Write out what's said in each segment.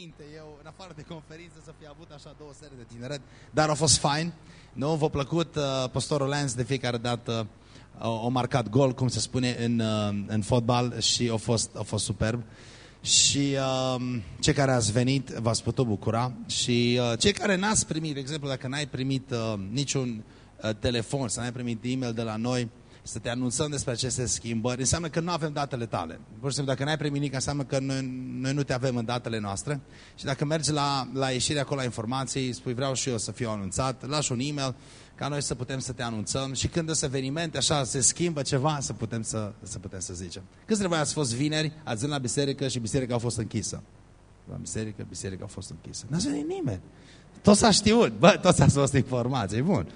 minte eu, în afară de conferință, să fi avut așa două serii de tineret, dar a fost fain. Nu, v-a plăcut uh, pastorul Lance de fiecare dată uh, a marcat gol, cum se spune în, uh, în fotbal și a fost, a fost superb. Și uh, cei care ați venit v-ați putut bucura și uh, cei care n-ați primit, de exemplu, dacă n-ai primit uh, niciun uh, telefon, să n-ai primit e-mail de la noi, să te anunțăm despre aceste schimbări, înseamnă că nu avem datele tale. Pur și simplu, dacă n-ai primit nimic, înseamnă că noi, noi nu te avem în datele noastre. Și dacă mergi la, la ieșirea acolo la informații, spui vreau și eu să fiu anunțat, lași un e-mail ca noi să putem să te anunțăm și când sunt evenimente, așa, se schimbă ceva, să putem să, să, putem să zicem. Câți dintre voi ați fost vineri, ați zis la biserică și biserica a fost închisă? La biserică, biserica a fost închisă. Nu a nimeni. Toți a știut, bă, toți ați fost informați, e bun.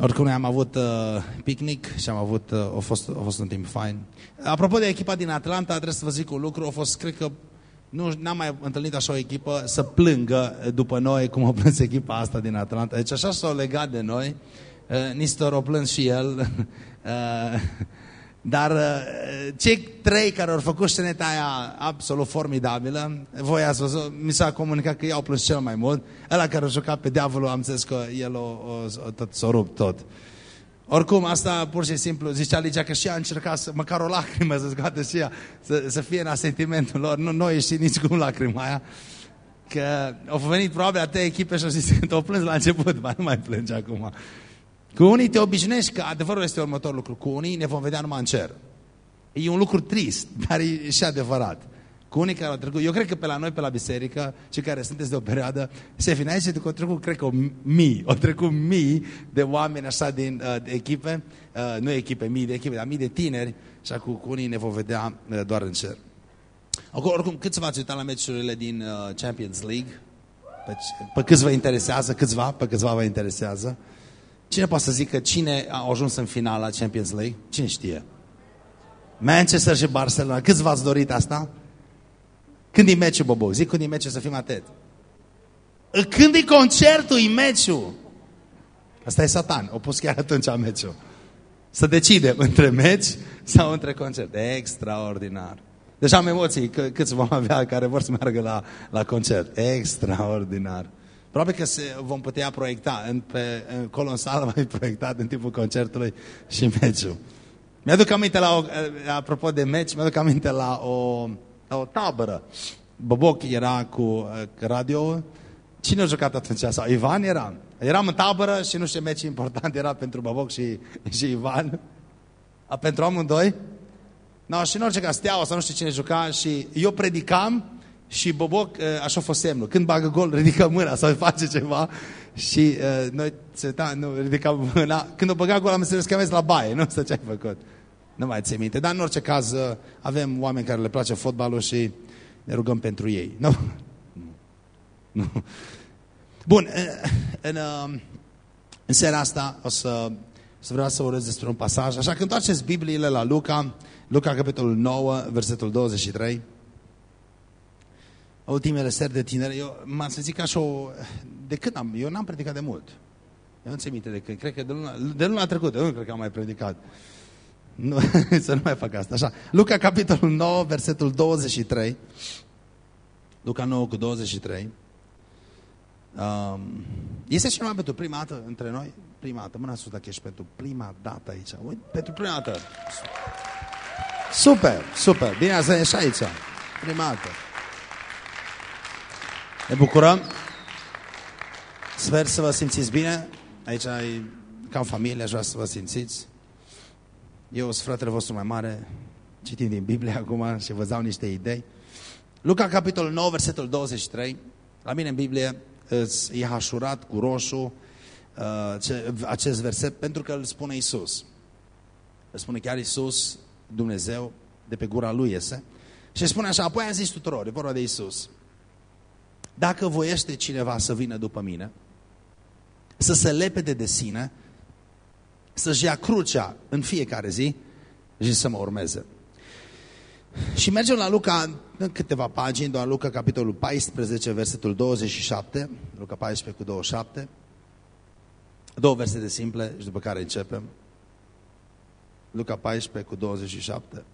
Oricum, noi am avut uh, picnic și am avut, uh, a, fost, a fost un timp fain. Apropo de echipa din Atlanta, trebuie să vă zic un lucru, a fost, cred că, nu am mai întâlnit așa o echipă să plângă după noi cum a plâns echipa asta din Atlanta. Deci așa s-au legat de noi. Uh, Nistor a plâns și el. Uh, dar uh, cei trei care au făcut sceneta aia absolut formidabilă, voi ați văzut, mi s-a comunicat că ei au plâns cel mai mult. Ăla care a jucat pe diavolul, am zis că el o, o, o, tot, s-a rupt tot. Oricum, asta pur și simplu, zicea Ligia că și ea a încercat să, măcar o lacrimă să scoate și ea, să, să fie în asentimentul lor. Nu, nu a ieșit nici cum lacrima aia. Că au venit probabil atâtea echipe și au zis că o plâns la început, ba nu mai plânge acum. Cu unii te obișnuiești că adevărul este următorul lucru. Cu unii ne vom vedea numai în cer. E un lucru trist, dar e și adevărat. Cu unii care au trecut, eu cred că pe la noi, pe la biserică, cei care sunteți de o perioadă, se finează că au trecut, cred că mii, au trecut mii de oameni așa din uh, de echipe, uh, nu echipe, mii de echipe, dar mii de tineri și cu, cu unii ne vom vedea uh, doar în cer. Acum, oricum, câți v-ați uitat la meciurile din uh, Champions League? Pe, pe câți vă interesează? Câțiva? Pe câțiva vă interesează? Cine poate să zică cine a ajuns în finala Champions League? Cine știe? Manchester și Barcelona. Câți v-ați dorit asta? Când e meciul, Bobo? Zic când e meciul să fim atent. Când e concertul, e meciul. Asta e satan. O pus chiar atunci meciul. Să decidem între meci sau între concert. Extraordinar. Deja am emoții că, câți vom avea care vor să meargă la, la concert. Extraordinar. Probabil că se, vom putea proiecta în, pe, acolo în sală, mai proiectat în timpul concertului și meciul. Mi-aduc aminte la o, apropo de meci, mi-aduc aminte la o, la o tabără. Boboc era cu radio. Cine a jucat atunci? Sau Ivan era? Eram în tabără și nu știu ce meci important era pentru Boboc și, și Ivan. A, pentru amândoi. No, și în orice caz, steaua sau nu știu cine juca și eu predicam și Boboc, așa a fost semnul. Când bagă gol, ridică mâna sau face ceva și uh, noi se da, nu, ridicam mâna. Când o băga gol, am înțeles că am la baie, nu știu ce ai făcut. Nu mai ți minte. Dar în orice caz, avem oameni care le place fotbalul și ne rugăm pentru ei. Nu? Nu. Bun, în, în seara asta o să, să vreau să urez despre un pasaj. Așa că întoarceți Bibliile la Luca, Luca capitolul 9, versetul 23 ultimele seri de tinere, eu m-am să zic așa, o, de când am, eu n-am predicat de mult. Eu nu țin minte de când, cred că de luna, de luna trecută, eu nu cred că am mai predicat. Nu, să nu mai fac asta. Așa. Luca, capitolul 9, versetul 23. Luca 9 cu 23. Um, este cineva pentru prima dată între noi? Prima dată. Mâna sus dacă ești pentru prima dată aici. Uite, pentru prima dată. Super, super. Bine ați venit și aici. Prima dată. Ne bucurăm. Sper să vă simțiți bine. Aici e ca în familie, aș vrea să vă simțiți. Eu sunt fratele vostru mai mare, citim din Biblie acum și vă dau niște idei. Luca, capitolul 9, versetul 23. La mine în Biblie e hașurat cu roșu uh, acest verset pentru că îl spune Isus. Îl spune chiar Isus, Dumnezeu, de pe gura lui iese. Și spune așa, apoi a zis tuturor, e vorba de Isus. Dacă voiește cineva să vină după mine, să se lepede de sine, să-și ia crucea în fiecare zi și să mă urmeze. Și mergem la Luca, în câteva pagini, doar Luca, capitolul 14, versetul 27, Luca 14 cu 27, două versete simple și după care începem. Luca 14 cu 27.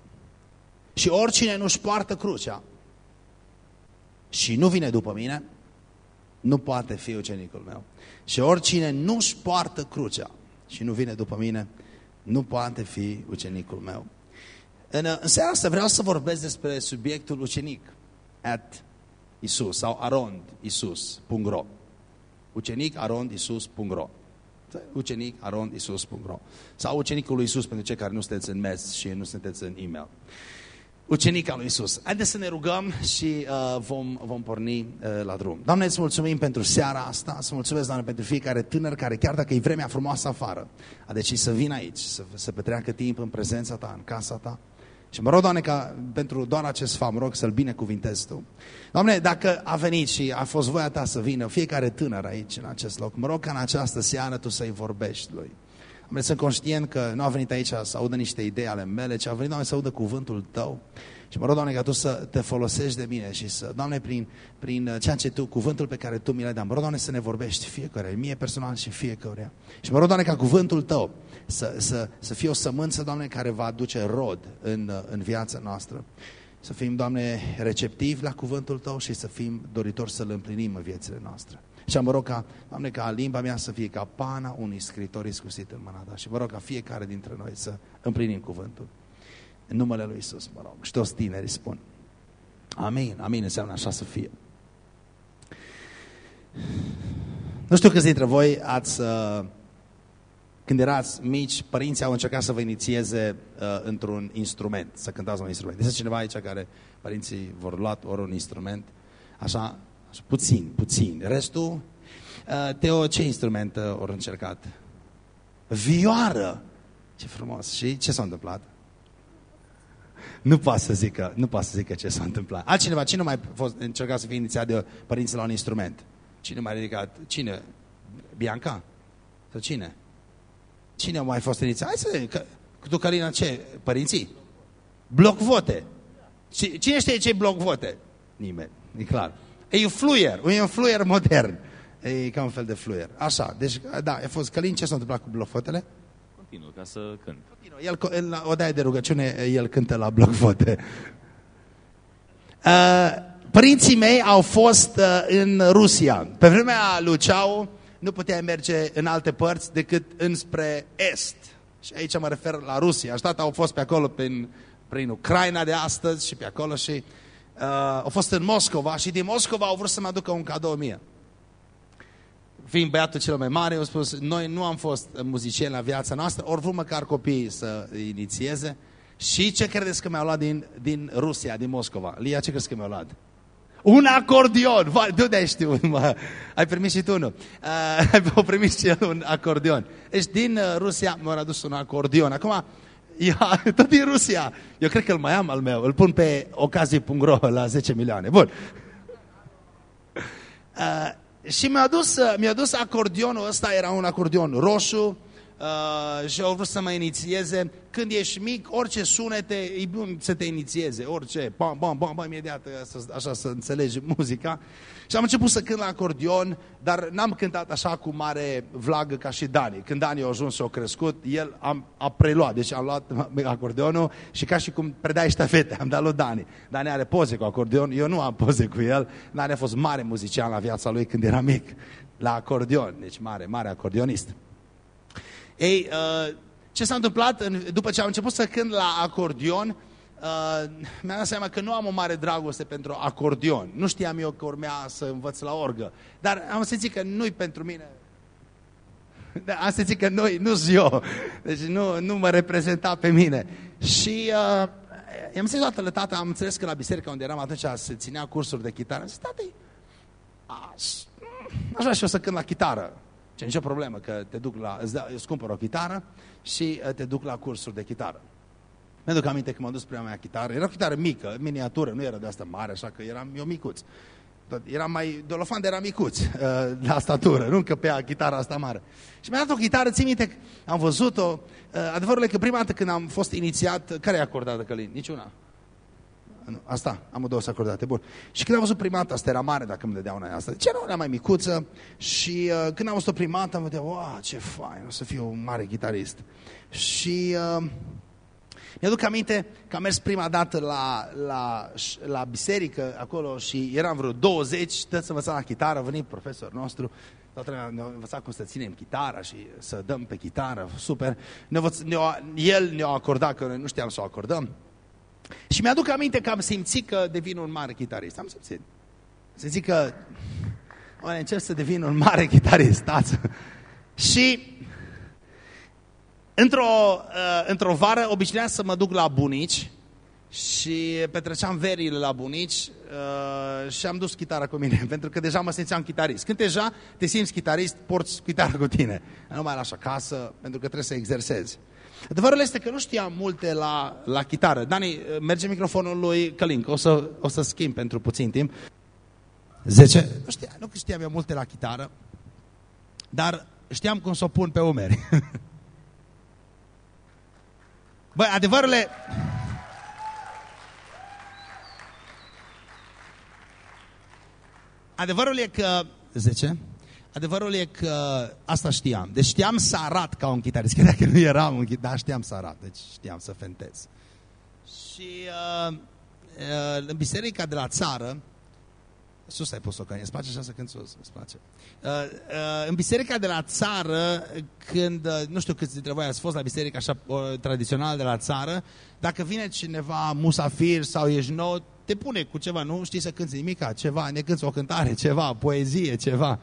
Și oricine nu-și poartă crucea și nu vine după mine, nu poate fi ucenicul meu. Și oricine nu-și poartă crucea și nu vine după mine, nu poate fi ucenicul meu. În, în seara asta vreau să vorbesc despre subiectul ucenic at Isus sau arondisus.ro ucenic arondisus.ro ucenic arondisus.ro sau ucenicul lui Isus pentru cei care nu sunteți în mes și nu sunteți în e-mail. Ucenica lui Isus. Haideți să ne rugăm și uh, vom, vom porni uh, la drum. Doamne, îți mulțumim pentru seara asta, să mulțumesc, Doamne, pentru fiecare tânăr care, chiar dacă e vremea frumoasă afară, a decis să vină aici, să, să petreacă timp în prezența Ta, în casa Ta. Și mă rog, Doamne, ca pentru doar acest fapt, mă rog să-L binecuvintezi Tu. Doamne, dacă a venit și a fost voia Ta să vină fiecare tânăr aici, în acest loc, mă rog ca în această seară Tu să-i vorbești Lui. Doamne, sunt conștient că nu a venit aici să audă niște idei ale mele, ci a venit, Doamne, să audă cuvântul Tău. Și mă rog, Doamne, ca Tu să te folosești de mine și să, Doamne, prin, prin ceea ce Tu, cuvântul pe care Tu mi l-ai dat, mă rog, Doamne, să ne vorbești fiecare, mie personal și fiecare. Și mă rog, Doamne, ca cuvântul Tău să, să, să fie o sămânță, Doamne, care va aduce rod în, în viața noastră. Să fim, Doamne, receptivi la cuvântul Tău și să fim doritori să-L împlinim în viețile noastre. Și mă rog ca, Doamne, ca limba mea să fie ca pana unui scritor iscusit în mâna Ta. Și mă rog ca fiecare dintre noi să împlinim cuvântul. În numele Lui Isus, mă rog. Și toți tinerii spun. Amin. Amin înseamnă așa să fie. Nu știu câți dintre voi ați... Uh, când erați mici, părinții au încercat să vă inițieze uh, într-un instrument, să cântați un instrument. Este cineva aici care părinții vor lua ori un instrument, așa, așa puțin, puțin. Restul, uh, Teo, ce instrument uh, ori încercat? Vioară! Ce frumos! Și ce s-a întâmplat? Nu poate să zică, nu poate să zică ce s-a întâmplat. Altcineva, cine mai fost încercat să fie inițiat de părinții la un instrument? Cine mai ridicat? Cine? Bianca? Sau cine? Cine a mai fost inițiat? Hai să vedem. Că, tu, Carina, ce? Părinții? Bloc vote. Cine știe ce bloc vote? Nimeni. E clar. E un fluier. E un fluier modern. E ca un fel de fluier. Așa. Deci, da, a fost Călin. Ce s-a întâmplat cu blocfotele? Continuă, ca să cânt. Continuă. El, el, o de rugăciune, el cântă la blocvote. Uh, părinții mei au fost uh, în Rusia. Pe vremea lui Ceau, nu puteai merge în alte părți decât înspre est. Și aici mă refer la Rusia. Și au fost pe acolo prin, prin Ucraina de astăzi și pe acolo și uh, au fost în Moscova și din Moscova au vrut să mă aducă un cadou mie. Fiind băiatul cel mai mare, au spus, noi nu am fost muzicieni la viața noastră, ori vrut măcar copiii să inițieze. Și ce credeți că mi-au luat din, din Rusia, din Moscova? Lia, ce crezi că mi-au luat? Un acordion! Va, de unde ai știut, mă? Ai primit și tu, nu? Uh, ai primit și el un acordion. Deci din uh, Rusia mi-au adus un acordion. Acum, ia, tot din Rusia. Eu cred că îl mai am al meu. Îl pun pe ocazii.ro la 10 milioane. Bun. Uh, și mi-a dus, uh, mi dus acordionul ăsta, era un acordion roșu, uh, și au vrut să mă inițieze. Când ești mic, orice sunete, e bun să te inițieze, orice, bam, bam, bam, bam, imediat, așa să înțelegi muzica. Și am început să cânt la acordion, dar n-am cântat așa cu mare vlagă ca și Dani. Când Dani a ajuns și a crescut, el a, a preluat, deci am luat acordeonul și ca și cum predai ștafete, am dat lui Dani. Dani are poze cu acordeon, eu nu am poze cu el. Dani a fost mare muzician la viața lui când era mic, la acordeon, deci mare, mare acordeonist. Ei, uh, ce s-a întâmplat după ce am început să cânt la acordion, uh, mi-am dat seama că nu am o mare dragoste pentru acordion. Nu știam eu că urmea să învăț la orgă. Dar am simțit că nu-i pentru mine. Da, am simțit că nu nu eu. Deci nu, nu mă reprezenta pe mine. Și uh, am zis toată tata, am înțeles că la biserică unde eram atunci se ținea cursuri de chitară. Am zis, tată, aș, aș vrea și eu să cânt la chitară. Ce nicio problemă, că te duc la, îți, da, îți cumpăr o chitară și uh, te duc la cursuri de chitară. Mi-aduc aminte că m-am dus prima mea chitară. Era o chitară mică, miniatură, nu era de asta mare, așa că eram eu micuț. Era mai, Dolofan era micuț uh, la statură, nu că pe a chitara asta mare. Și mi-a dat o chitară, țin minte, am văzut-o. Uh, adevărul e că prima dată când am fost inițiat, care e acordată Călin? Niciuna. Asta, am două acordate, bun. Și când am văzut prima dată, asta era mare dacă îmi dădea una asta. Ce era una mai micuță și uh, când am văzut-o prima dată, am văzut, wow, ce fain, o să fiu un mare chitarist. Și uh, Mi-aduc aminte că am mers prima dată la, la, la biserică acolo și eram vreo 20, toți să învățam la chitară, a venit profesor nostru, toată lumea ne-a învățat cum să ținem chitara și să dăm pe chitară, super. Ne ne el ne-a acordat, că noi nu știam să o acordăm. Și mi-aduc aminte că am simțit că devin un mare chitarist. Am simțit. Să zic că oare încerc să devin un mare chitarist. Stați. Și într-o uh, într vară obișnuiam să mă duc la bunici și petreceam verile la bunici uh, și am dus chitara cu mine, pentru că deja mă simțeam chitarist. Când deja te simți chitarist, porți chitara cu tine. Nu mai lași acasă, pentru că trebuie să exersezi. Adevărul este că nu știam multe la, la chitară. Dani, merge microfonul lui Călin, o să, o să schimb pentru puțin timp. 10. Nu știam, nu știam eu multe la chitară, dar știam cum să o pun pe umeri. Băi, adevărul e... Adevărul e că... 10. Adevărul e că asta știam. Deci știam să arat ca un chitarist. Că dacă nu eram un chitarist, dar știam să arat. Deci știam să fentez. Și uh, uh, în biserica de la țară, sus ai pus-o, că îți place așa să cânt sus, îți place. Uh, uh, în biserica de la țară, când, uh, nu știu câți dintre voi ați fost la biserica așa uh, tradițională de la țară, dacă vine cineva musafir sau ești nou, te pune cu ceva, nu știi să cânti nimica, ceva, ne cânti o cântare, ceva, poezie, ceva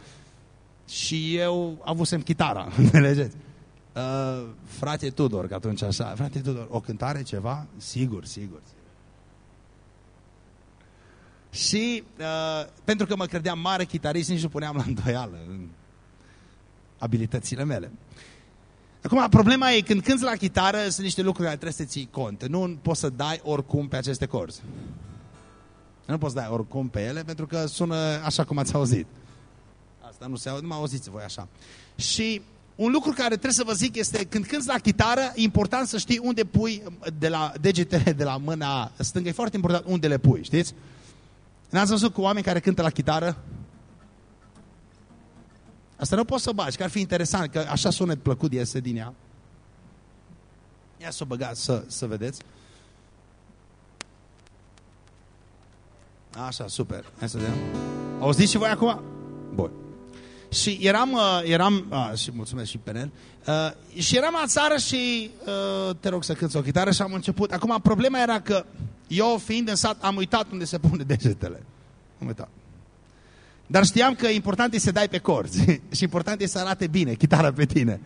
și eu avusem chitara, înțelegeți? Uh, frate Tudor, că atunci așa, frate Tudor, o cântare, ceva? Sigur, sigur. Și uh, pentru că mă credeam mare chitarist, nici nu puneam la îndoială în abilitățile mele. Acum, problema e, când cânti la chitară, sunt niște lucruri care trebuie să ții cont. Nu poți să dai oricum pe aceste corzi. Nu poți să dai oricum pe ele, pentru că sună așa cum ați auzit asta nu se aude, nu mă auziți voi așa. Și un lucru care trebuie să vă zic este, când cânti la chitară, e important să știi unde pui de la degetele de la mâna stângă, e foarte important unde le pui, știți? N-ați văzut cu oameni care cântă la chitară? Asta nu poți să bagi, că ar fi interesant, că așa sunet plăcut iese din ea. Ia să o băgați să, să vedeți. Așa, super. Hai să vedem. Auziți și voi acum? Bun. Și eram, uh, eram a, și mulțumesc și pe el, uh, și eram la țară și uh, te rog să cânti o chitară și am început. Acum, problema era că eu, fiind în sat, am uitat unde se pune degetele. Am uitat. Dar știam că important e să dai pe corzi și important e să arate bine chitara pe tine.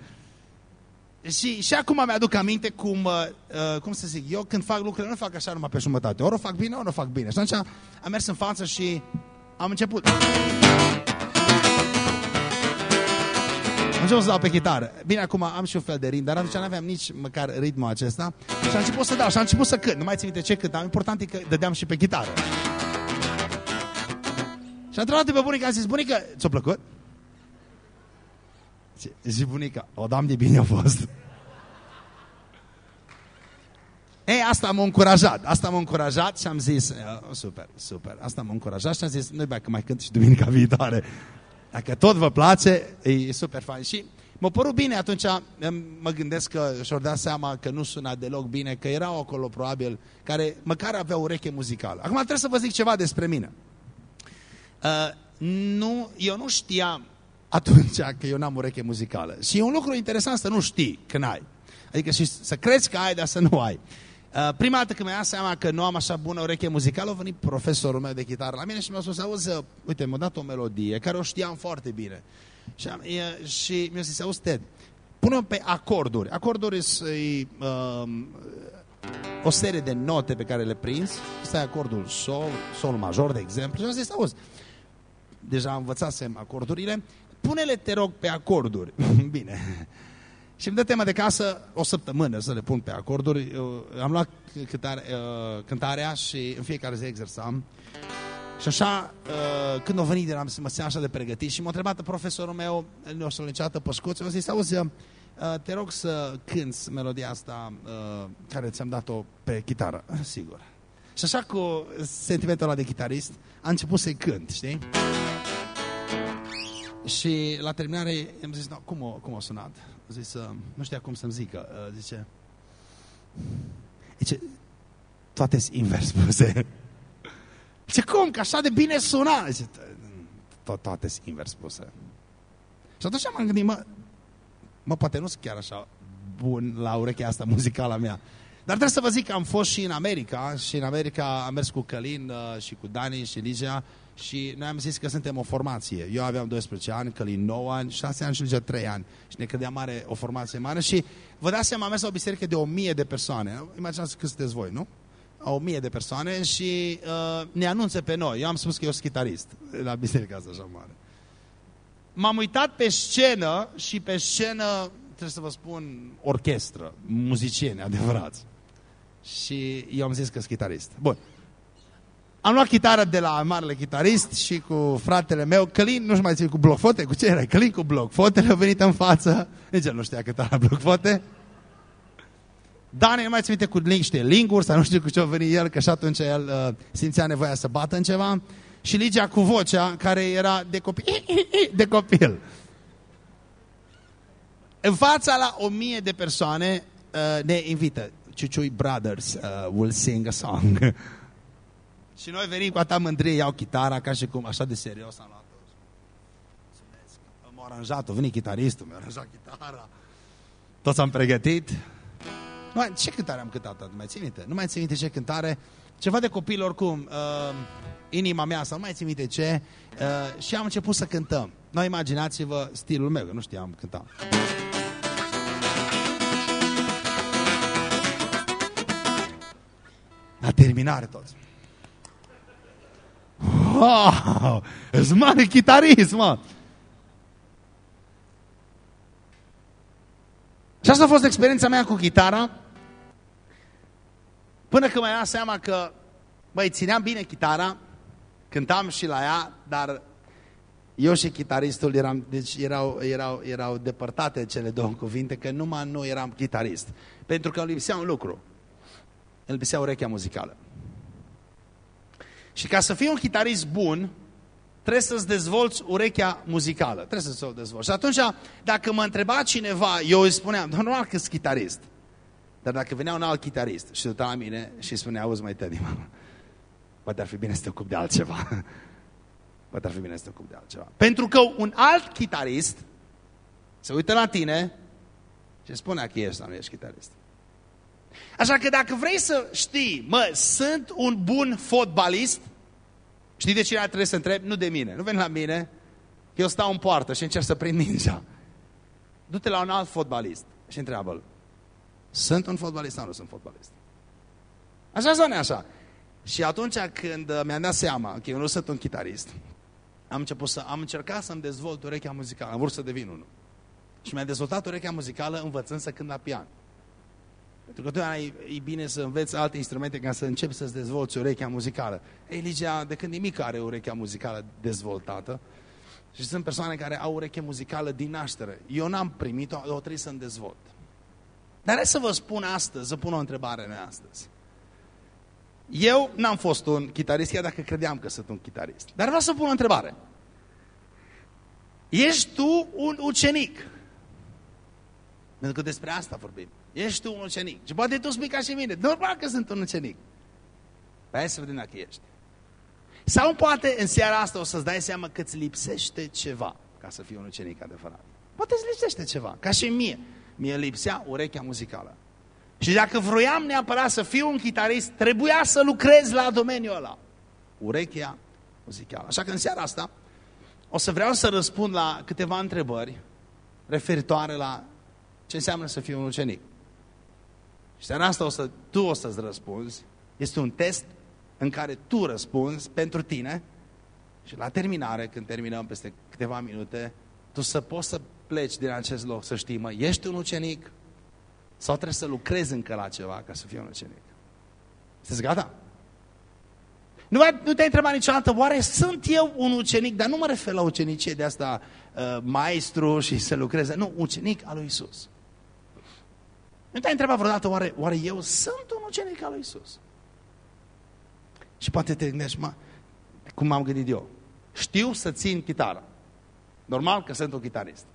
Și, și acum mi-aduc aminte cum, uh, uh, cum să zic, eu când fac lucrurile nu fac așa numai pe jumătate. Ori o fac bine, ori o fac bine. Și atunci am mers în față și am început. Am început să dau pe chitară. Bine, acum am și un fel de ritm, dar atunci nu aveam nici măcar ritmul acesta. Și am început să dau și am început să cânt. Nu mai țin minte ce cântam. Important e că dădeam și pe chitară. Și am întrebat pe bunica, a zis, bunica, ți-a plăcut? Zice, bunica, o dam de bine a fost. Ei, asta m-a încurajat, asta m-a încurajat și am zis, oh, super, super, asta m-a încurajat și am zis, nu-i că mai cânt și duminica viitoare. Dacă tot vă place, e super fain. Și mă părut bine atunci, mă gândesc că și-or dat seama că nu suna deloc bine, că erau acolo probabil care măcar aveau ureche muzicală. Acum trebuie să vă zic ceva despre mine. Uh, nu, eu nu știam atunci că eu n-am ureche muzicală. Și e un lucru interesant să nu știi că n-ai. Adică și să crezi că ai, dar să nu ai. Uh, prima dată când mi-a dat seama că nu am așa bună ureche muzicală, a venit profesorul meu de chitară la mine și mi-a spus, auzi, uite, mi-a dat o melodie care o știam foarte bine. Și, am, e, și mi-a zis, auzi, Ted, pune pe acorduri. Acorduri sunt uh, o serie de note pe care le prinzi. Ăsta e acordul sol, sol major, de exemplu. Și am zis, auzi, deja învățasem acordurile, pune-le, te rog, pe acorduri. Bine. Și îmi dă tema de casă o săptămână să le pun pe acorduri. Eu am luat cântare, uh, cântarea și în fiecare zi exersam. Și așa, uh, când au venit, eram, mă așa de pregătit și m-a întrebat profesorul meu, ne-a solicitat pe scuț, mi-a zis, auzi, uh, te rog să cânți melodia asta care ți-am dat-o pe chitară. Sigur. Și așa cu sentimentul ăla de chitarist, a început să-i cânt, știi? Și la terminare am zis, no, cum, o, cum o sunat? Zis, uh, nu știa cum să-mi zică, uh, zice, Zice, toate sunt invers puse. Zice, cum? Că așa de bine suna. Zice, to toate sunt invers puse. Și atunci m-am gândit, mă, mă, poate nu sunt chiar așa bun la urechea asta muzicală a mea. Dar trebuie să vă zic că am fost și în America și în America am mers cu Călin uh, și cu Dani și Ligia și noi am zis că suntem o formație. Eu aveam 12 ani, Călin 9 ani, 6 ani și Ligia 3 ani. Și ne credea mare, o formație mare și vă dați seama, am mers la o biserică de 1000 de persoane. Imaginați că sunteți voi, nu? O mie de persoane și uh, ne anunță pe noi. Eu am spus că eu sunt chitarist la biserica asta așa mare. M-am uitat pe scenă și pe scenă, trebuie să vă spun, orchestră, muzicieni adevărați. Și eu am zis că sunt chitarist. Bun. Am luat chitară de la marele chitarist și cu fratele meu, Călin, nu știu mai țin, cu blocfote, cu ce era? Călin cu blocfotele a venit în față. Nici el nu știa cât era blocfote. Dani nu mai ține cu niște linguri sau nu știu cu ce a venit el, că și atunci el uh, simțea nevoia să bată în ceva. Și Ligia cu vocea care era de copil. De copil. În fața la o mie de persoane uh, ne invită. Ciuciui Brothers uh, will sing a song. și noi venim cu atâta mândrie, iau chitara ca și cum, așa de serios am luat-o. Am aranjat-o, a venit chitaristul, mi-a aranjat chitara. Toți am pregătit. Nu, ce cântare am cântat? Nu mai țin minte? Nu mai țin minte ce cântare. Ceva de copil oricum. Uh, inima mea sau nu mai țin minte ce. Uh, și am început să cântăm. Noi imaginați-vă stilul meu, că nu știam cânta. La terminare toți. Wow! Ești mare chitarist, mă! Și asta a fost experiența mea cu chitara. Până când mai am seama că, băi, țineam bine chitara, cântam și la ea, dar eu și chitaristul eram, deci erau, erau, erau depărtate cele două cuvinte, că numai nu eram chitarist. Pentru că îmi lipsea un lucru. Îmi lipsea urechea muzicală. Și ca să fii un chitarist bun, trebuie să-ți dezvolți urechea muzicală. Trebuie să-ți o dezvolți. Și atunci, dacă mă întreba cineva, eu îi spuneam, normal că sunt chitarist. Dar dacă venea un alt chitarist și uita la mine și spunea, auzi mai tăi, poate ar fi bine să te ocupi de altceva. Poate ar fi bine să te ocupi de altceva. Pentru că un alt chitarist se uită la tine și spune că ești sau nu ești chitarist. Așa că dacă vrei să știi, mă, sunt un bun fotbalist, știi de cine trebuie să întreb? Nu de mine, nu veni la mine, că eu stau în poartă și încerc să prind mingea. Du-te la un alt fotbalist și întreabă-l. Sunt un fotbalist sau nu sunt fotbalist? Așa sau nu așa? Și atunci când mi-am dat seama că eu nu sunt un chitarist, am, început să, am încercat să-mi dezvolt urechea muzicală. Am vrut să devin unul. Și mi-am dezvoltat urechea muzicală învățând să cânt la pian. Pentru că totdeauna e, e bine să înveți alte instrumente ca să începi să-ți dezvolți urechea muzicală. Eligia, de când nimic are urechea muzicală dezvoltată. Și sunt persoane care au ureche muzicală din naștere. Eu n-am primit-o, o trebuie să-mi dezvolt. Dar hai să vă spun astăzi, să pun o întrebare în astăzi. Eu n-am fost un chitarist, chiar dacă credeam că sunt un chitarist. Dar vreau să pun o întrebare. Ești tu un ucenic? Pentru că despre asta vorbim. Ești tu un ucenic. Și poate tu spui ca și mine. Normal că sunt un ucenic. Păi hai să vedem dacă ești. Sau poate în seara asta o să-ți dai seama că îți lipsește ceva ca să fii un ucenic adevărat. Poate îți lipsește ceva, ca și mie. Mie lipsea urechea muzicală. Și dacă vroiam neapărat să fiu un chitarist, trebuia să lucrez la domeniul ăla. Urechea muzicală. Așa că în seara asta o să vreau să răspund la câteva întrebări referitoare la ce înseamnă să fii un ucenic. Și seara asta o să, tu o să-ți răspunzi. Este un test în care tu răspunzi pentru tine și la terminare, când terminăm peste câteva minute, tu să poți să pleci din acest loc, să știi, mă, ești un ucenic sau trebuie să lucrezi încă la ceva ca să fii un ucenic? Sunteți gata? Nu, nu te-ai întrebat niciodată, oare sunt eu un ucenic? Dar nu mă refer la ucenicie de asta uh, maestru și să lucreze. Nu, ucenic al lui Isus. Nu te-ai întrebat vreodată, oare, oare eu sunt un ucenic al lui Isus? Și poate te gândești, mă, cum m-am gândit eu. Știu să țin chitară. Normal că sunt un chitarist.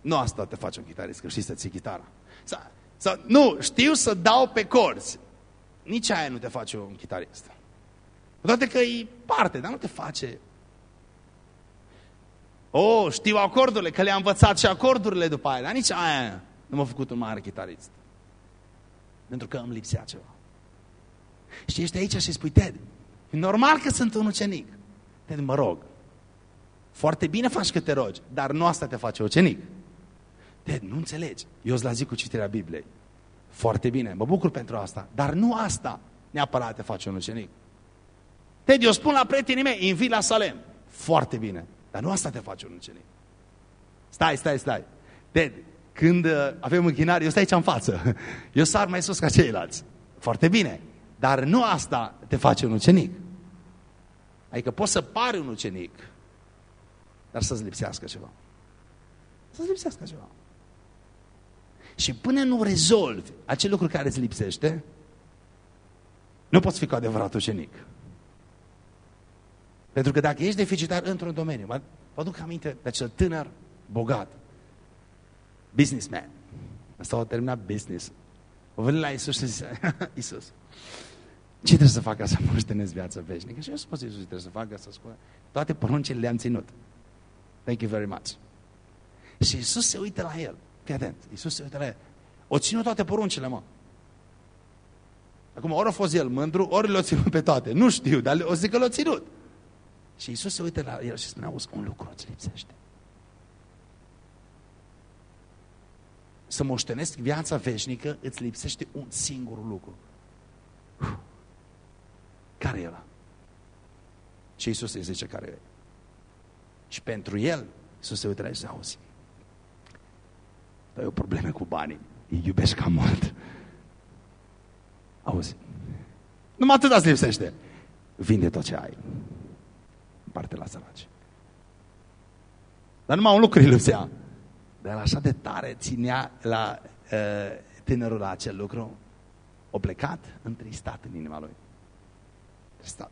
Nu asta te face un chitarist, că știi să ții chitara. Sau, nu, știu să dau pe corzi. Nici aia nu te face un chitarist. Cu toate că e parte, dar nu te face... Oh, știu acordurile, că le-am învățat și acordurile după aia, dar nici aia nu m-a făcut un mare chitarist. Pentru că îmi lipsea ceva. Și ești aici și spui, Ted, e normal că sunt un ucenic. Ted, mă rog, foarte bine faci că te rogi, dar nu asta te face ucenic. Ted, nu înțelegi. Eu îți la zi cu citirea Bibliei. Foarte bine, mă bucur pentru asta. Dar nu asta neapărat te face un ucenic. Ted, eu spun la prietenii mei, invit la Salem. Foarte bine, dar nu asta te face un ucenic. Stai, stai, stai. Ted, când uh, avem închinare, eu stai aici în față. Eu sar mai sus ca ceilalți. Foarte bine, dar nu asta te face un ucenic. Adică poți să pari un ucenic, dar să-ți lipsească ceva. Să-ți lipsească ceva. Și până nu rezolvi acel lucru care îți lipsește, nu poți fi cu adevărat ucenic. Pentru că dacă ești deficitar într-un domeniu, vă aduc aminte de acel tânăr bogat, businessman. Asta a terminat business. O venit la Isus și zice, Isus, ce trebuie să fac ca să moștenesc viața veșnică? Și eu spus Isus, trebuie să fac ca să spun, toate poruncile le-am ținut. Thank you very much. Și Isus se uită la el. Fii atent. Iisus se uită la el. O ținut toate poruncile, mă. Acum, ori a fost el mândru, ori le-a ținut pe toate. Nu știu, dar o zic că l-a ținut. Și Iisus se uită la el și spune, auzi, un lucru îți lipsește. Să moștenesc viața veșnică, îți lipsește un singur lucru. Care e ăla? Și Iisus îi zice care e. Și pentru el, Iisus se uită la el și zice, auzi, dar eu probleme cu banii. Îi iubesc cam mult. Auzi, numai atât îți lipsește. Vinde tot ce ai. Parte la săraci. Dar numai un lucru îi lipsea. Dar așa de tare ținea la uh, tânărul la acel lucru. O plecat întristat în inima lui. Întristat.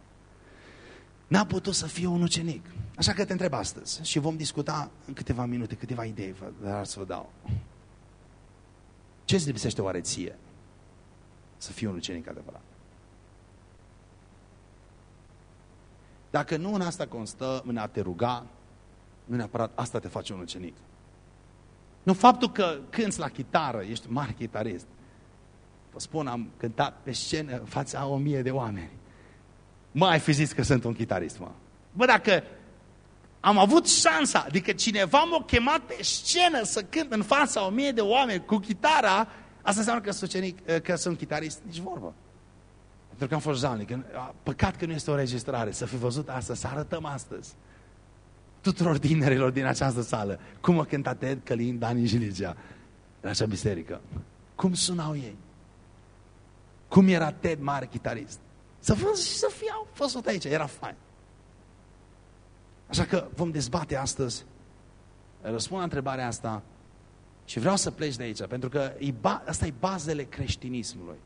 N-a putut să fie un ucenic. Așa că te întreb astăzi și vom discuta în câteva minute, câteva idei, dar să vă dau. Ce îți lipsește oare ție? Să fii un ucenic adevărat. Dacă nu în asta constă, în a te ruga, nu neapărat asta te face un ucenic. Nu faptul că cânți la chitară, ești mare chitarist. Vă spun, am cântat pe scenă în fața a o mie de oameni. Mă, ai fi zis că sunt un chitarist, mă. Bă, dacă am avut șansa, adică cineva m-a chemat pe scenă să cânt în fața o mie de oameni cu chitara, asta înseamnă că sunt, ucenic, că sunt chitarist, nici vorbă. Pentru că am fost jalnic. Păcat că nu este o registrare, să fi văzut asta, să arătăm astăzi tuturor tinerilor din această sală cum a cântat Ted, Călin, Dani și Ligia în acea biserică. Cum sunau ei? Cum era Ted mare chitarist? Să văd și să fiau văzut aici, era fain. Așa că vom dezbate astăzi, răspund la întrebarea asta și vreau să pleci de aici, pentru că e asta e bazele creștinismului,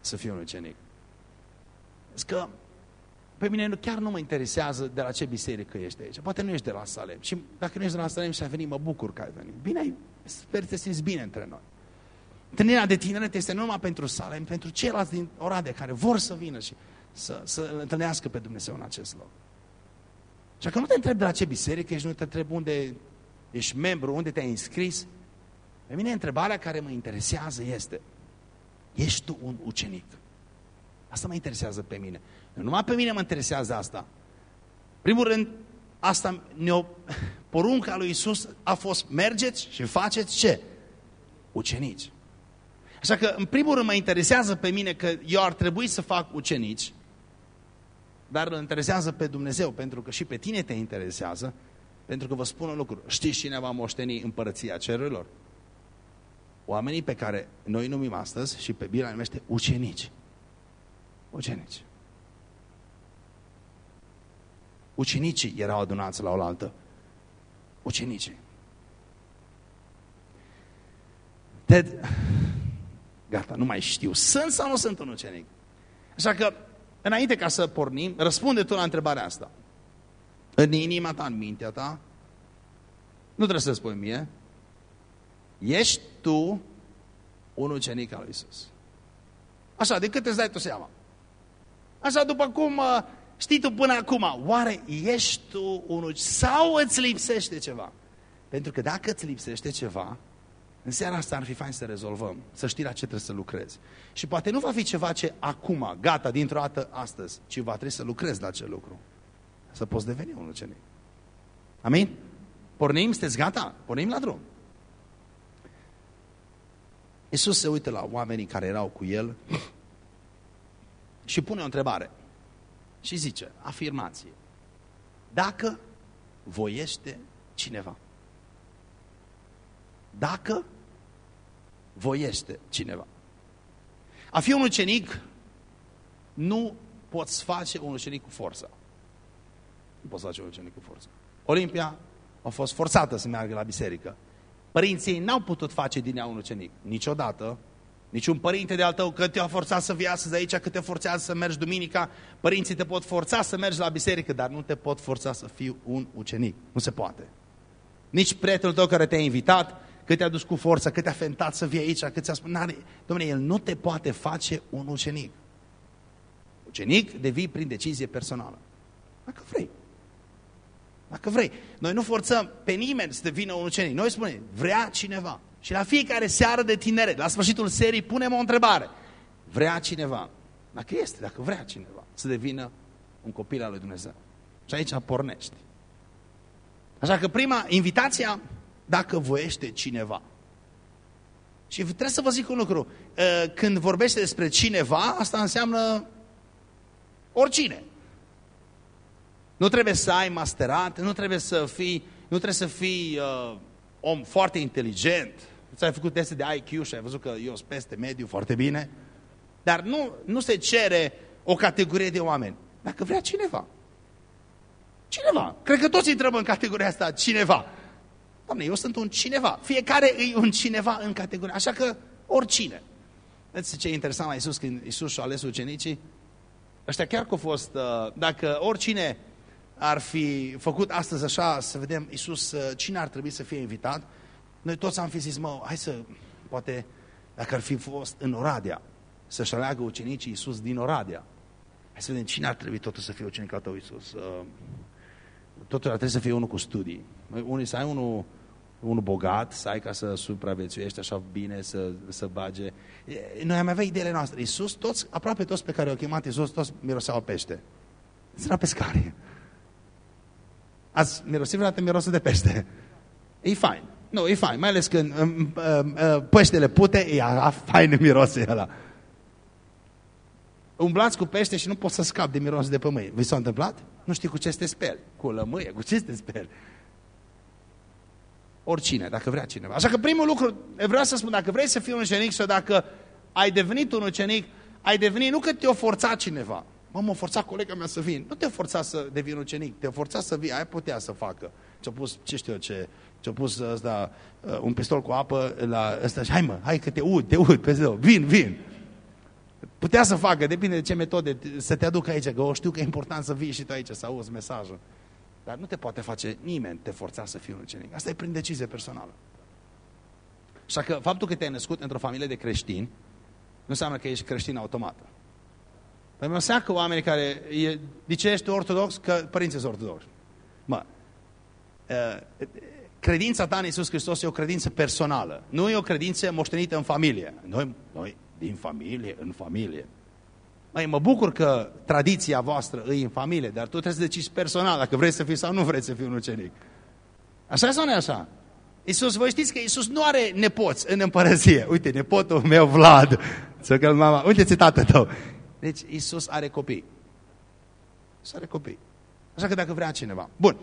să fiu un ucenic. Zic că pe mine chiar nu mă interesează de la ce biserică ești aici. Poate nu ești de la Salem. Și dacă nu ești de la Salem și ai venit, mă bucur că ai venit. Bine, ai, sper să te simți bine între noi. Întâlnirea de tineret este nu numai pentru Salem, pentru ceilalți din Oradea care vor să vină și să, să întâlnească pe Dumnezeu în acest loc. Și dacă nu te întreb de la ce biserică ești, nu te întreb unde ești membru, unde te-ai înscris, pe mine întrebarea care mă interesează este, ești tu un ucenic? Asta mă interesează pe mine. Nu numai pe mine mă interesează asta. Primul rând, asta ne-o, porunca lui Isus a fost mergeți și faceți ce? Ucenici. Așa că, în primul rând, mă interesează pe mine că eu ar trebui să fac ucenici, dar îl interesează pe Dumnezeu, pentru că și pe tine te interesează, pentru că vă spun un lucru. Știți cine va moșteni împărăția cerurilor? Oamenii pe care noi numim astăzi și pe Biblia numește ucenici. Ucenici. Ucenicii erau adunați la oaltă. Ucenicii. Ted, gata, nu mai știu. Sunt sau nu sunt un ucenic? Așa că, înainte ca să pornim, răspunde tu la întrebarea asta. În inima ta, în mintea ta, nu trebuie să spui mie, ești tu un ucenic al lui Isus. Așa, de cât îți dai tu seama? Așa, după cum uh, știi tu până acum, oare ești tu un ucenic sau îți lipsește ceva? Pentru că dacă îți lipsește ceva, în seara asta ar fi fain să rezolvăm, să știi la ce trebuie să lucrezi. Și poate nu va fi ceva ce acum, gata, dintr-o dată, astăzi, ci va trebui să lucrezi la acel lucru. Să poți deveni un ucenic. Amin? Pornim, sunteți gata? Pornim la drum. Iisus se uită la oamenii care erau cu el și pune o întrebare. Și zice, afirmație. Dacă voiește cineva. Dacă voiește cineva. A fi un ucenic nu poți face un ucenic cu forță. Nu poți face un ucenic cu forță. Olimpia a fost forțată să meargă la biserică. Părinții n-au putut face din ea un ucenic. Niciodată. Niciun părinte de-al tău că te-a forțat să vii astăzi aici, că te forțează să mergi duminica. Părinții te pot forța să mergi la biserică, dar nu te pot forța să fii un ucenic. Nu se poate. Nici prietenul tău care te-a invitat, cât te-a dus cu forță, cât te-a fentat să vii aici, cât ți-a spus, domnule, el nu te poate face un ucenic. Ucenic devii prin decizie personală. Dacă vrei. Dacă vrei. Noi nu forțăm pe nimeni să devină un ucenic. Noi spunem, vrea cineva. Și la fiecare seară de tinere, la sfârșitul serii, punem o întrebare. Vrea cineva. Dacă este, dacă vrea cineva să devină un copil al lui Dumnezeu. Și aici pornești. Așa că prima, invitația, dacă voiește cineva. Și trebuie să vă zic un lucru. Ă, când vorbește despre cineva, asta înseamnă oricine. Nu trebuie să ai masterat, nu trebuie să fii, nu trebuie să fii uh, om foarte inteligent. Ți-ai făcut teste de IQ și ai văzut că eu sunt peste mediu foarte bine. Dar nu, nu se cere o categorie de oameni. Dacă vrea cineva. Cineva. Cred că toți intrăm în categoria asta, cineva. Doamne, eu sunt un cineva. Fiecare e un cineva în categoria. Așa că oricine. Vedeți ce e interesant la Isus când Isus și-a ales ucenicii? Ăștia chiar că au fost, uh, dacă oricine ar fi făcut astăzi așa, să vedem, Iisus, uh, cine ar trebui să fie invitat, noi toți am fi zis, mă, hai să, poate, dacă ar fi fost în Oradea, să-și aleagă ucenicii Iisus din Oradea. Hai să vedem cine ar trebui totul să fie ucenic al tău Iisus. Uh, totul ar trebui să fie unul cu studii. Unii să ai unul, unul bogat, să ai ca să supraviețuiești așa bine, să, să bage. Noi am avea ideile noastre. Iisus, toți, aproape toți pe care au chemat Iisus, toți miroseau pește. Sunt pescari. Ați mirosit vreodată mirosul de pește? E fain. Nu, e fain. Mai ales când um, um, uh, peștele pute, e a, a, fain mirose ăla. Umblați cu pește și nu poți să scapi de miros de pe mâini. Vi s-a întâmplat? Nu știi cu ce te speli. Cu lămâie, cu ce te speli. Oricine, dacă vrea cineva. Așa că primul lucru, vreau să spun, dacă vrei să fii un ucenic sau dacă ai devenit un ucenic, ai devenit nu că te-o forța cineva. Mă, m-a forțat colega mea să vin. Nu te-a forțat să devii ucenic, te-a forțat să vii, aia putea să facă. Ce-a pus, ce știu eu ce, ce-a pus ăsta, uh, un pistol cu apă la ăsta și hai mă, hai că te ud, te ud, pe zi, vin, vin. Putea să facă, depinde de ce metode, să te aduc aici, că o știu că e important să vii și tu aici, să auzi mesajul. Dar nu te poate face nimeni, te forța să fii un ucenic. Asta e prin decizie personală. Așa că faptul că te-ai născut într-o familie de creștini, nu înseamnă că ești creștin automat. Păi mă seacă oamenii care... E, de ce ești ortodox? Că părinții sunt ortodoxi. Mă, credința ta în Iisus Hristos e o credință personală. Nu e o credință moștenită în familie. Noi, noi din familie, în familie. Măi, mă bucur că tradiția voastră e în familie, dar tu trebuie să decizi personal dacă vrei să fii sau nu vrei să fii un ucenic. Așa sau nu e așa? Iisus, voi știți că Iisus nu are nepoți în împărăție. Uite, nepotul meu Vlad, să că mama, uite-ți tată tău. Deci Isus are copii. Isus are copii. Așa că dacă vrea cineva. Bun.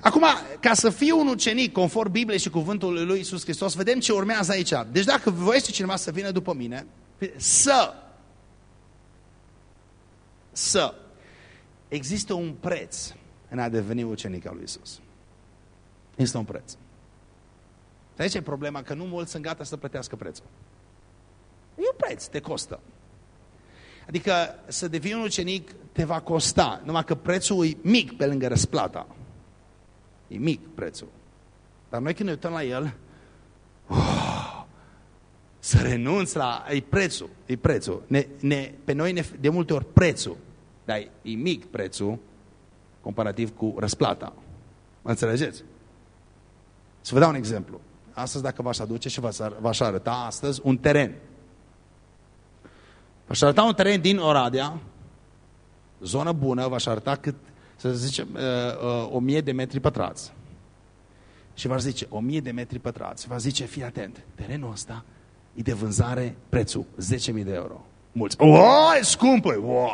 Acum, ca să fiu un ucenic conform Bibliei și cuvântul lui Isus Hristos, vedem ce urmează aici. Deci dacă voiește cineva să vină după mine, să, să, există un preț în a deveni ucenic al lui Isus. Este un preț. Și aici e problema, că nu mulți sunt gata să plătească prețul. E un preț, te costă. Adică să devii un ucenic te va costa, numai că prețul e mic pe lângă răsplata. E mic prețul. Dar noi când ne uităm la el, oh, Să renunți la... E prețul, e prețul. Ne, ne, pe noi ne, de multe ori prețul, dar e, e mic prețul comparativ cu răsplata. Mă înțelegeți? Să vă dau un exemplu. Astăzi dacă v-aș aduce și v-aș arăta astăzi un teren. V-aș arăta un teren din Oradea, zonă bună, v-aș arăta cât, să zicem, uh, uh, o mie de metri pătrați. Și v-aș zice, o mie de metri pătrați. V-aș zice, fii atent, terenul ăsta e de vânzare prețul 10.000 de euro. Mulți, o, e scumpă, o!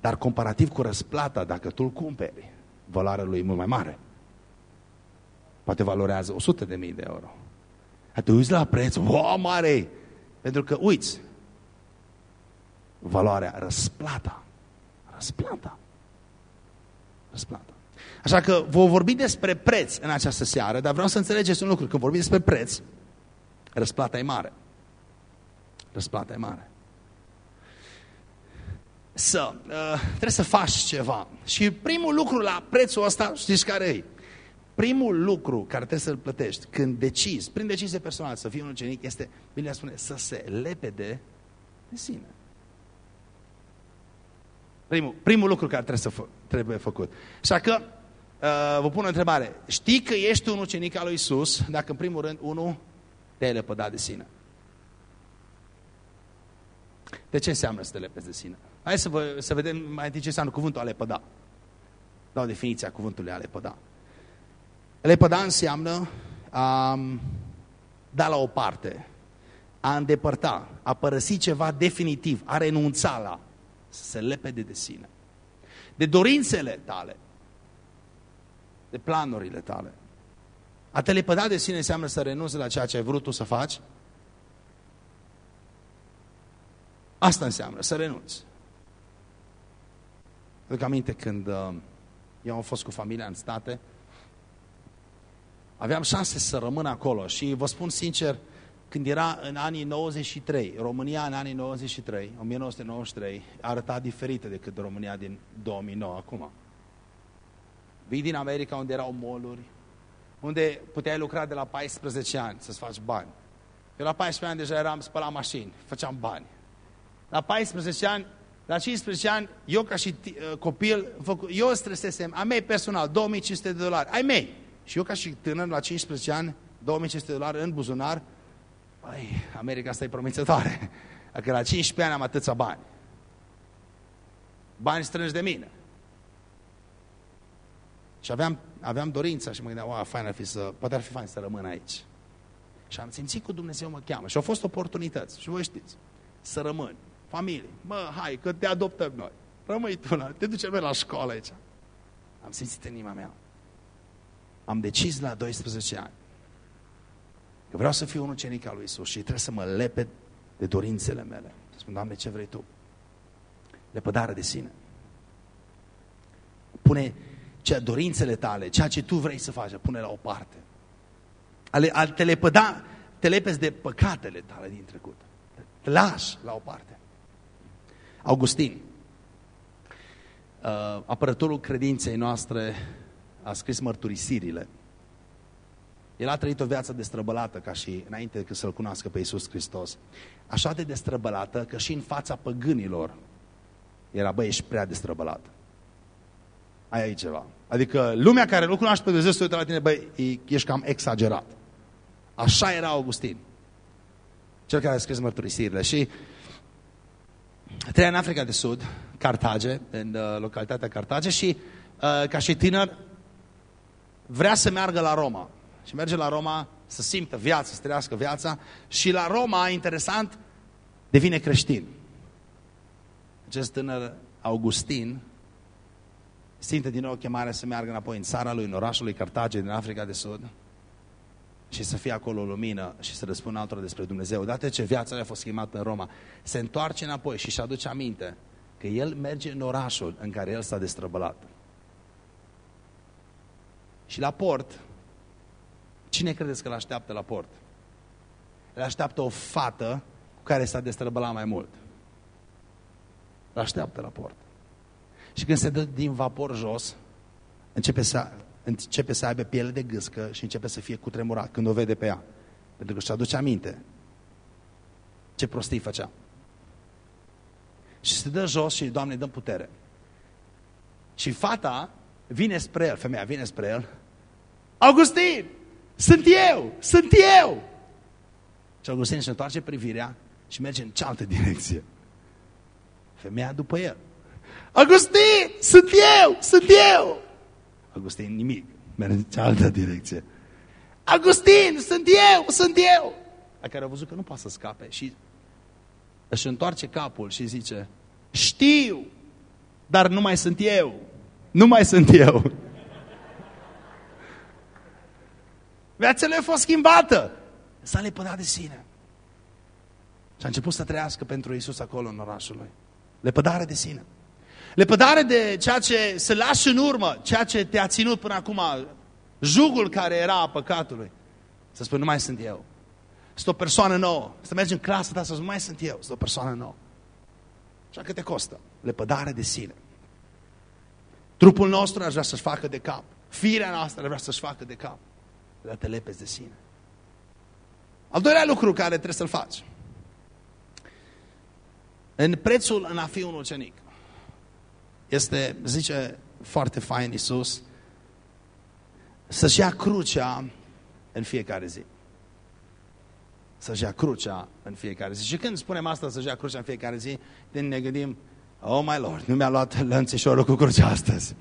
Dar comparativ cu răsplata, dacă tu îl cumperi, valoarea lui e mult mai mare. Poate valorează 100 de mii de euro. Te uiți la preț, o, mare! Pentru că uiți, valoarea, răsplata, răsplata, răsplata. Așa că vă vorbi despre preț în această seară, dar vreau să înțelegeți un lucru. Când vorbim despre preț, răsplata e mare. Răsplata e mare. Să, uh, trebuie să faci ceva. Și primul lucru la prețul ăsta, știți care e? Primul lucru care trebuie să-l plătești când decizi, prin decizie personală, să fii un ucenic, este, Biblia spune, să se lepede de sine. Primul, primul lucru care trebuie, să fă, trebuie făcut. Așa că, uh, vă pun o întrebare. Știi că ești un ucenic al lui Isus dacă, în primul rând, unul te-ai lepădat de sine? De ce înseamnă să te lepezi de sine? Hai să, vă, să vedem mai întâi ce înseamnă cuvântul a lepăda. Dau definiția cuvântului a lepăda. Lepăda înseamnă a da la o parte, a îndepărta, a părăsi ceva definitiv, a renunța la, să se lepede de sine. De dorințele tale, de planurile tale. A te lepăda de sine înseamnă să renunți la ceea ce ai vrut tu să faci. Asta înseamnă, să renunți. Aduc aminte când uh, eu am fost cu familia în state, Aveam șanse să rămân acolo și vă spun sincer, când era în anii 93, România în anii 93, 1993, arăta diferită decât România din 2009 acum. Vii din America unde erau moluri, unde puteai lucra de la 14 ani să-ți faci bani. Eu la 14 ani deja eram spălat mașini, făceam bani. La 14 ani, la 15 ani, eu ca și uh, copil, eu stresesem, a mei personal, 2500 de dolari, ai mei. Și eu ca și tânăr, la 15 ani, 2500 de dolari în buzunar, băi, America asta e promițătoare. Dacă la 15 ani am atâția bani. Bani strângi de mine. Și aveam, aveam dorința și mă gândeam, wow, fain ar fi să, poate ar fi fain să rămân aici. Și am simțit că Dumnezeu mă cheamă. Și au fost oportunități. Și voi știți, să rămân. Familie. Mă, hai, că te adoptăm noi. Rămâi tu, la, te ducem la școală aici. Am simțit în inima mea am decis la 12 ani că vreau să fiu un ucenic al lui Isus și trebuie să mă leped de dorințele mele. Să spun, Doamne, ce vrei Tu? Lepădare de sine. Pune ce, dorințele tale, ceea ce tu vrei să faci, pune la o parte. Ale, a te lepăda, te lepezi de păcatele tale din trecut. Te lași la o parte. Augustin, uh, apărătorul credinței noastre, a scris mărturisirile. El a trăit o viață destrăbălată ca și înainte că să-L cunoască pe Iisus Hristos. Așa de destrăbălată că și în fața păgânilor era, băi, ești prea destrăbălat. Aia e ceva. Adică lumea care nu cunoaște pe Dumnezeu se uită la tine, băi, ești cam exagerat. Așa era Augustin. Cel care a scris mărturisirile. Și trăia în Africa de Sud, Cartage, în uh, localitatea Cartage și uh, ca și tânăr vrea să meargă la Roma. Și merge la Roma să simtă viața, să trăiască viața. Și la Roma, interesant, devine creștin. Acest tânăr Augustin simte din nou chemarea să meargă înapoi în țara lui, în orașul lui Cartage din Africa de Sud și să fie acolo lumină și să răspundă altora despre Dumnezeu. Odată ce viața lui a fost schimată în Roma, se întoarce înapoi și își aduce aminte că el merge în orașul în care el s-a destrăbălat. Și la port, cine credeți că l-așteaptă la port? Îl așteaptă o fată cu care s-a destrăbălat mai mult. Îl așteaptă la port. Și când se dă din vapor jos, începe să, începe să aibă piele de gâscă și începe să fie cutremurat când o vede pe ea. Pentru că își aduce aminte ce prostii făcea. Și se dă jos și, Doamne, dăm putere. Și fata vine spre el, femeia vine spre el. Augustin, sunt eu, sunt eu! Și Augustin se întoarce privirea și merge în cealaltă direcție. Femeia după el. Augustin, sunt eu, sunt eu! Augustin nimic, merge în cealaltă direcție. Augustin, sunt eu, sunt eu! La care a văzut că nu poate să scape și își întoarce capul și zice, știu, dar nu mai sunt eu. Nu mai sunt eu. Viața lui a fost schimbată. S-a lepădat de sine. Și a început să trăiască pentru Isus acolo în orașul lui. Lepădare de sine. Lepădare de ceea ce se lași în urmă, ceea ce te-a ținut până acum, jugul care era a păcatului. Să spui, nu mai sunt eu. Sunt o persoană nouă. Să mergi în clasa ta să spui, nu mai sunt eu. Sunt o persoană nouă. Așa că te costă. Lepădare de sine. Trupul nostru ar vrea să-și facă de cap. Firea noastră ar vrea să-și facă de cap. Dar te lepezi de sine. Al doilea lucru care trebuie să-l faci. În prețul în a fi un ucenic. Este, zice foarte fain Iisus, să-și ia crucea în fiecare zi. Să-și ia crucea în fiecare zi. Și când spunem asta, să-și ia crucea în fiecare zi, ne gândim, oh my Lord, nu mi-a luat lănțișorul cu crucea astăzi.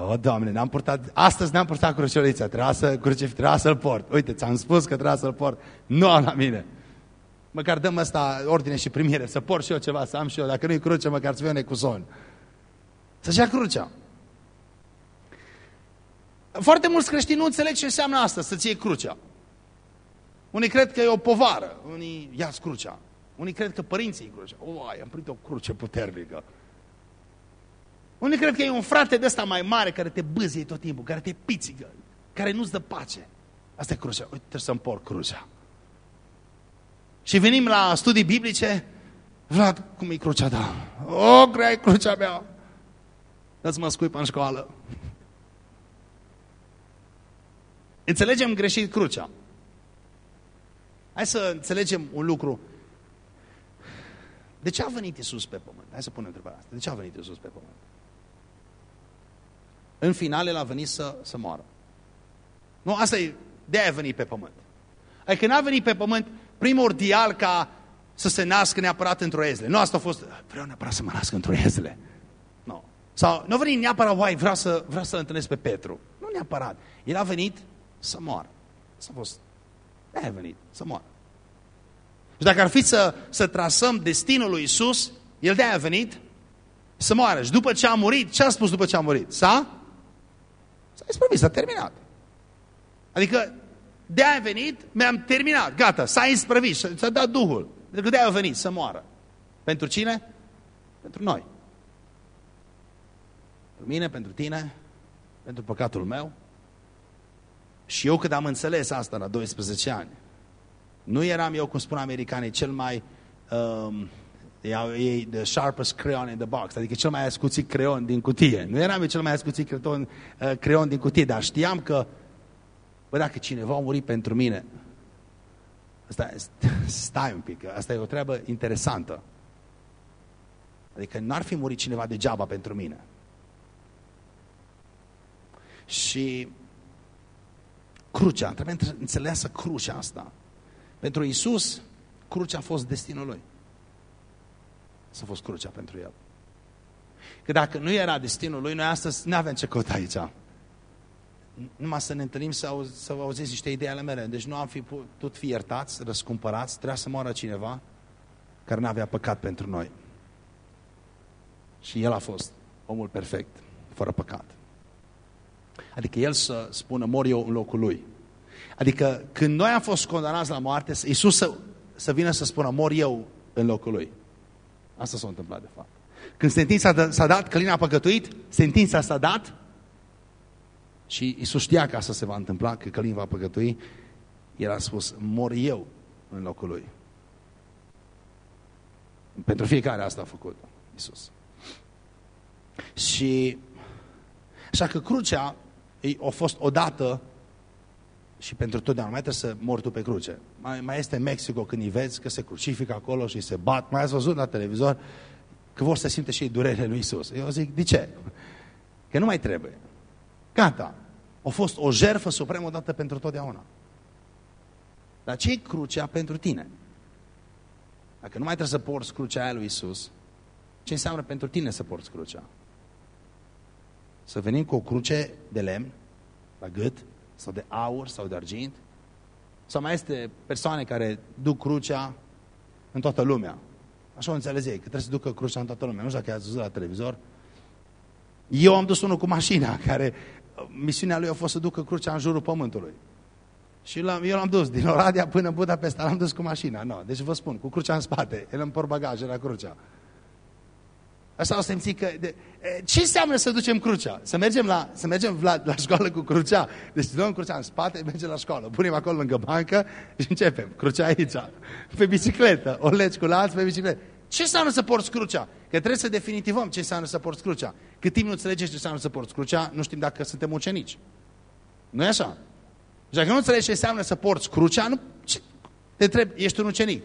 Oh, Doamne, ne-am purtat, astăzi ne-am purtat cruciolița, trebuia să, crucif, trebuia să-l port. Uite, ți-am spus că trebuia să-l port. Nu am la mine. Măcar dăm asta ordine și primire, să port și eu ceva, să am și eu. Dacă nu-i cruce, măcar să fiu necuzon. Să-și ia crucea. Foarte mulți creștini nu înțeleg ce înseamnă asta, să-ți iei crucea. Unii cred că e o povară, unii ia crucea. Unii cred că părinții iei crucea. O, am primit o cruce puternică. Unii cred că e un frate de ăsta mai mare care te bâzie tot timpul, care te pițigă, care nu-ți dă pace. Asta e crucea. Uite, trebuie să-mi por crucea. Și venim la studii biblice, Vlad, cum e crucea ta? O, grea e crucea mea. Dați mă scuip în școală. Înțelegem greșit crucea. Hai să înțelegem un lucru. De ce a venit Isus pe pământ? Hai să punem întrebarea asta. De ce a venit Isus pe pământ? În final, El a venit să, să moară. Nu, asta e, de a venit pe pământ. Adică n-a venit pe pământ primordial ca să se nască neapărat într-o iezle. Nu asta a fost, vreau neapărat să mă nasc într-o iezle. Nu. Sau nu a venit neapărat, uai, vreau să, vreau să întâlnesc pe Petru. Nu neapărat. El a venit să moară. Asta a fost. de a venit să moară. Și dacă ar fi să, să trasăm destinul lui Isus, el de-aia a venit să moară. Și după ce a murit, ce a spus după ce a murit? S-a? S-a isprăvit, s-a terminat. Adică de-aia a venit, mi-am terminat, gata, s-a isprăvit, s-a dat Duhul. Pentru că de-aia a venit să moară. Pentru cine? Pentru noi. Pentru mine, pentru tine, pentru păcatul meu. Și eu când am înțeles asta la 12 ani, nu eram eu, cum spun americanii, cel mai um, e the sharpest crayon in the box, adică cel mai ascuțit creion din cutie. Nu eram eu cel mai ascuțit creion, uh, creion din cutie, dar știam că, bă, dacă cineva a murit pentru mine, asta, stai un pic, asta e o treabă interesantă. Adică n-ar fi murit cineva degeaba pentru mine. Și crucea, trebuie înțeleasă crucea asta. Pentru Isus, crucea a fost destinul lui. S-a fost crucea pentru el. Că dacă nu era destinul lui, noi astăzi nu avem ce căuta aici. Numai să ne întâlnim să, au, să auziți niște idei ale mele. Deci nu am fi putut fi iertați, răscumpărați, trebuia să moară cineva care nu avea păcat pentru noi. Și el a fost omul perfect, fără păcat. Adică el să spună, mor eu în locul lui. Adică când noi am fost condamnați la moarte, Iisus să, să vină să spună, mor eu în locul lui. Asta s-a întâmplat de fapt. Când sentința s-a dat, Călin a păcătuit, sentința s-a dat și Iisus știa că asta se va întâmpla, că Călin va păcătui, el a spus, mor eu în locul lui. Pentru fiecare asta a făcut Iisus. Și așa că crucea a fost odată și pentru totdeauna. Mai trebuie să mor tu pe cruce. Mai, mai este Mexico când îi vezi că se crucifică acolo și se bat. Mai ați văzut la televizor că vor să simte și ei durerile lui Isus. Eu zic, de ce? Că nu mai trebuie. Gata. A fost o jerfă supremă odată pentru totdeauna. Dar ce e crucea pentru tine? Dacă nu mai trebuie să porți crucea aia lui Isus, ce înseamnă pentru tine să porți crucea? Să venim cu o cruce de lemn la gât, sau de aur, sau de argint, sau mai este persoane care duc crucea în toată lumea. Așa o înțeles ei, că trebuie să ducă crucea în toată lumea. Nu știu dacă ați văzut la televizor. Eu am dus unul cu mașina, care misiunea lui a fost să ducă crucea în jurul pământului. Și eu l-am dus din Oradea până în Budapesta, l-am dus cu mașina. No. Deci vă spun, cu crucea în spate, el în portbagaj, era crucea. Asta o simți că... De, ce înseamnă să ducem crucea? Să mergem la, să mergem la, la școală cu crucea. Deci luăm crucea în spate, mergem la școală. Punem acolo lângă bancă și începem. Crucea aici. Pe bicicletă. O legi cu lanț pe bicicletă. Ce înseamnă să porți crucea? Că trebuie să definitivăm ce înseamnă să porți crucea. Cât timp nu înțelegeți ce înseamnă să porți crucea, nu știm dacă suntem ucenici. nu e așa? Și dacă nu înțelegi ce înseamnă să porți crucea, nu, ce, te întreb, ești un ucenic.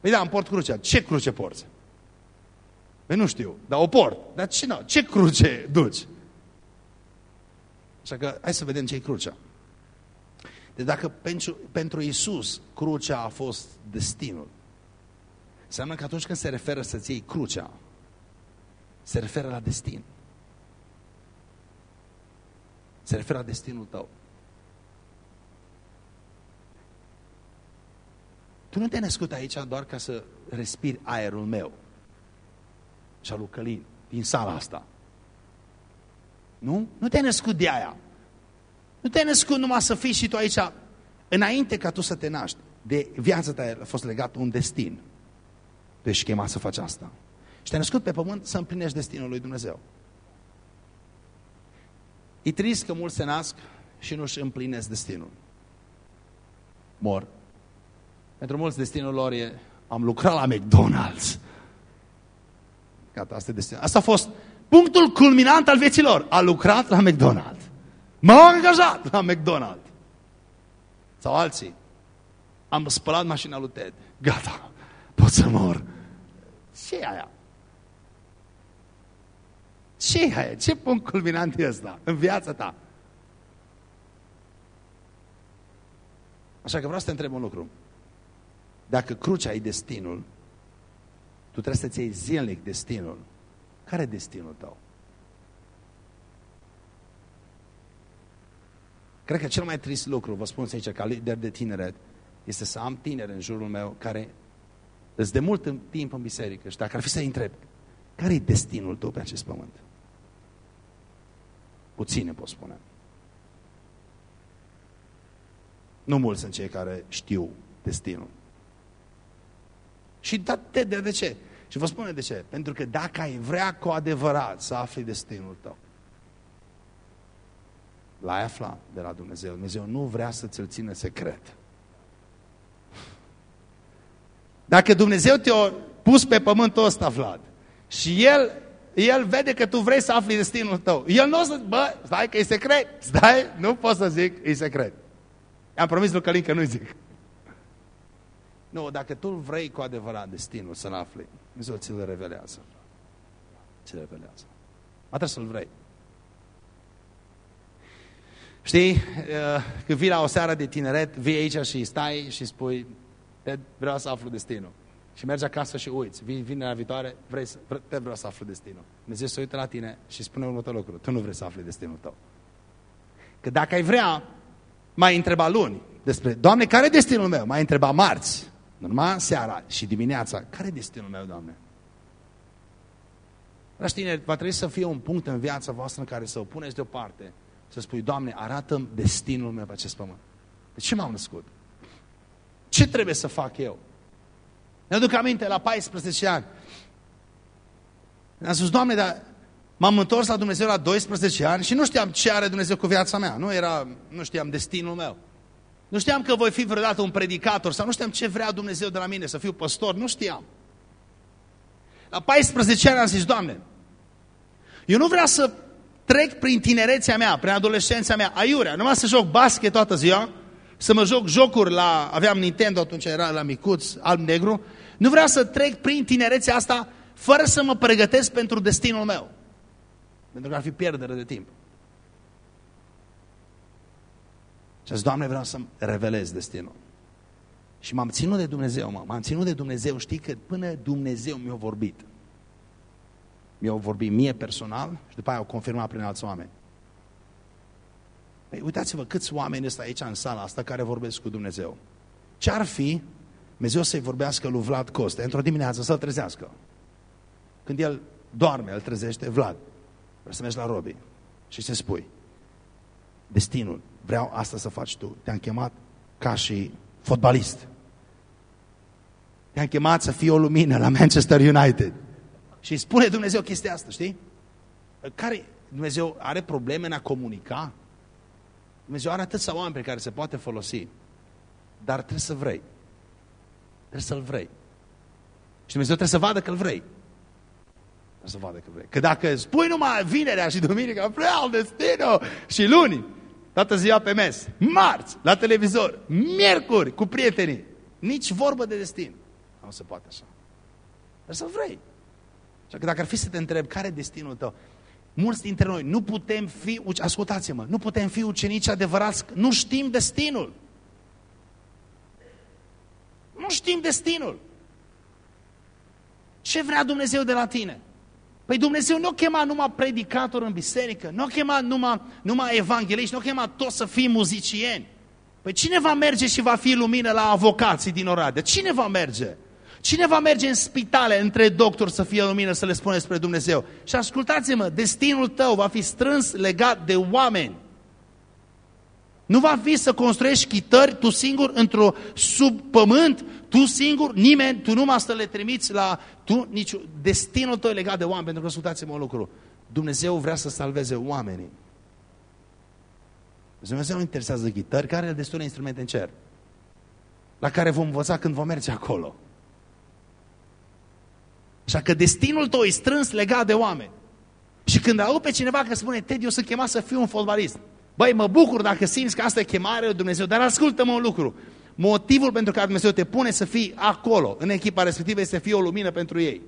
Păi da, am port crucea. Ce cruce porți? Păi nu știu, dar o port. Dar ce, nu, ce cruce duci? Așa că hai să vedem ce e crucea. Deci dacă pentru, pentru Isus crucea a fost destinul, înseamnă că atunci când se referă să-ți iei crucea, se referă la destin. Se referă la destinul tău. Tu nu te-ai născut aici doar ca să respiri aerul meu și al lui Călin, din sala asta. Nu? Nu te-ai născut de aia. Nu te-ai născut numai să fii și tu aici. Înainte ca tu să te naști, de viața ta a fost legat un destin. Tu ești chemat să faci asta. Și te-ai născut pe pământ să împlinești destinul lui Dumnezeu. E trist că mulți se nasc și nu-și împlinesc destinul. Mor. Pentru mulți destinul lor e am lucrat la McDonald's. Gata, asta e destinul. Asta a fost punctul culminant al vieților. A lucrat la McDonald's. M-am angajat la McDonald's. Sau alții. Am spălat mașina lui Ted. Gata, pot să mor. ce e aia? ce e aia? Ce punct culminant e ăsta în viața ta? Așa că vreau să te întreb un lucru. Dacă crucea e destinul, tu trebuie să-ți iei zilnic destinul. Care e destinul tău? Cred că cel mai trist lucru, vă spun aici, ca lider de tineret, este să am tineri în jurul meu care îți de mult timp în biserică și dacă ar fi să-i întreb, care e destinul tău pe acest pământ? Puține pot spune. Nu mulți sunt cei care știu destinul. Și da, de, de, de ce? Și vă spune de ce. Pentru că dacă ai vrea cu adevărat să afli destinul tău, l-ai aflat de la Dumnezeu. Dumnezeu nu vrea să ți-l țină secret. Dacă Dumnezeu te-a pus pe pământul ăsta, Vlad, și El, El vede că tu vrei să afli destinul tău, El nu o să, bă, stai că e secret, stai, nu pot să zic, e secret. Am promis lui Călin că nu zic. Nu, dacă tu vrei cu adevărat destinul să-l afli, Dumnezeu ți-l revelează. Ți-l revelează. A trebuie să-l vrei. Știi, uh, când vii la o seară de tineret, vii aici și stai și spui, vreau să aflu destinul. Și mergi acasă și uiți, vii vinerea viitoare, vrei să, te vreau să aflu destinul. Dumnezeu se uită la tine și spune următorul lucru, tu nu vrei să afli destinul tău. Că dacă ai vrea, mai întreba luni despre, Doamne, care e destinul meu? Mai întreba marți. Normal, seara și dimineața. Care e destinul meu, Doamne? Dragi tineri, va trebui să fie un punct în viața voastră în care să o puneți deoparte. Să spui, Doamne, arată destinul meu pe acest pământ. De ce m-am născut? Ce trebuie să fac eu? Ne aduc aminte, la 14 ani. Am spus, Doamne, dar m-am întors la Dumnezeu la 12 ani și nu știam ce are Dumnezeu cu viața mea. Nu, era, nu știam destinul meu. Nu știam că voi fi vreodată un predicator sau nu știam ce vrea Dumnezeu de la mine, să fiu păstor, nu știam. La 14 ani am zis, Doamne, eu nu vreau să trec prin tinerețea mea, prin adolescența mea, aiurea, numai să joc basket toată ziua, să mă joc jocuri la, aveam Nintendo atunci, era la micuț, alb-negru, nu vreau să trec prin tinerețea asta fără să mă pregătesc pentru destinul meu. Pentru că ar fi pierdere de timp. Și zis, Doamne, vreau să-mi revelez destinul. Și m-am ținut de Dumnezeu, mă. M-am ținut de Dumnezeu. Știi că până Dumnezeu mi-a vorbit. Mi-a vorbit mie personal și după aia au confirmat prin alți oameni. Păi, uitați-vă câți oameni sunt aici în sala asta care vorbesc cu Dumnezeu. Ce-ar fi Dumnezeu să-i vorbească lui Vlad Coste într-o dimineață să-l trezească? Când el doarme, îl trezește, Vlad, vreau să mergi la Robi și să spui, destinul, vreau asta să faci tu. Te-am chemat ca și fotbalist. Te-am chemat să fii o lumină la Manchester United. Și spune Dumnezeu chestia asta, știi? Care, Dumnezeu are probleme în a comunica? Dumnezeu are atâția oameni pe care se poate folosi. Dar trebuie să vrei. Trebuie să-L vrei. Și Dumnezeu trebuie să vadă că-L vrei. Trebuie să vadă că vrei. Că dacă spui numai vinerea și duminica, vreau destinul și luni, toată ziua pe mes, marți, la televizor, miercuri, cu prietenii, nici vorbă de destin. Nu se poate așa. Dar să vrei. Așa că dacă ar fi să te întreb care e destinul tău, mulți dintre noi nu putem fi, ascultați-mă, nu putem fi ucenici adevărați, nu știm destinul. Nu știm destinul. Ce vrea Dumnezeu de la tine? Păi Dumnezeu nu a chemat numai predicator în biserică, nu a chemat numai, numai evangeliști, nu a chemat toți să fie muzicieni. Păi cine va merge și va fi lumină la avocații din Oradea? Cine va merge? Cine va merge în spitale între doctori să fie lumină să le spune despre Dumnezeu? Și ascultați-mă, destinul tău va fi strâns legat de oameni. Nu va fi să construiești chitări tu singur într-o sub pământ, tu singur, nimeni, tu numai să le trimiți la... Tu, nici, destinul tău e legat de oameni, pentru că ascultați-mă un lucru. Dumnezeu vrea să salveze oamenii. Dumnezeu nu interesează chitări, care are destule instrumente în cer. La care vom învăța când vom merge acolo. Așa că destinul tău e strâns legat de oameni. Și când aud pe cineva că spune, Ted, eu sunt chemat să fiu un fotbalist. Băi, mă bucur dacă simți că asta e chemarea lui Dumnezeu, dar ascultă-mă un lucru. Motivul pentru care Dumnezeu te pune să fii acolo, în echipa respectivă, este să fii o lumină pentru ei.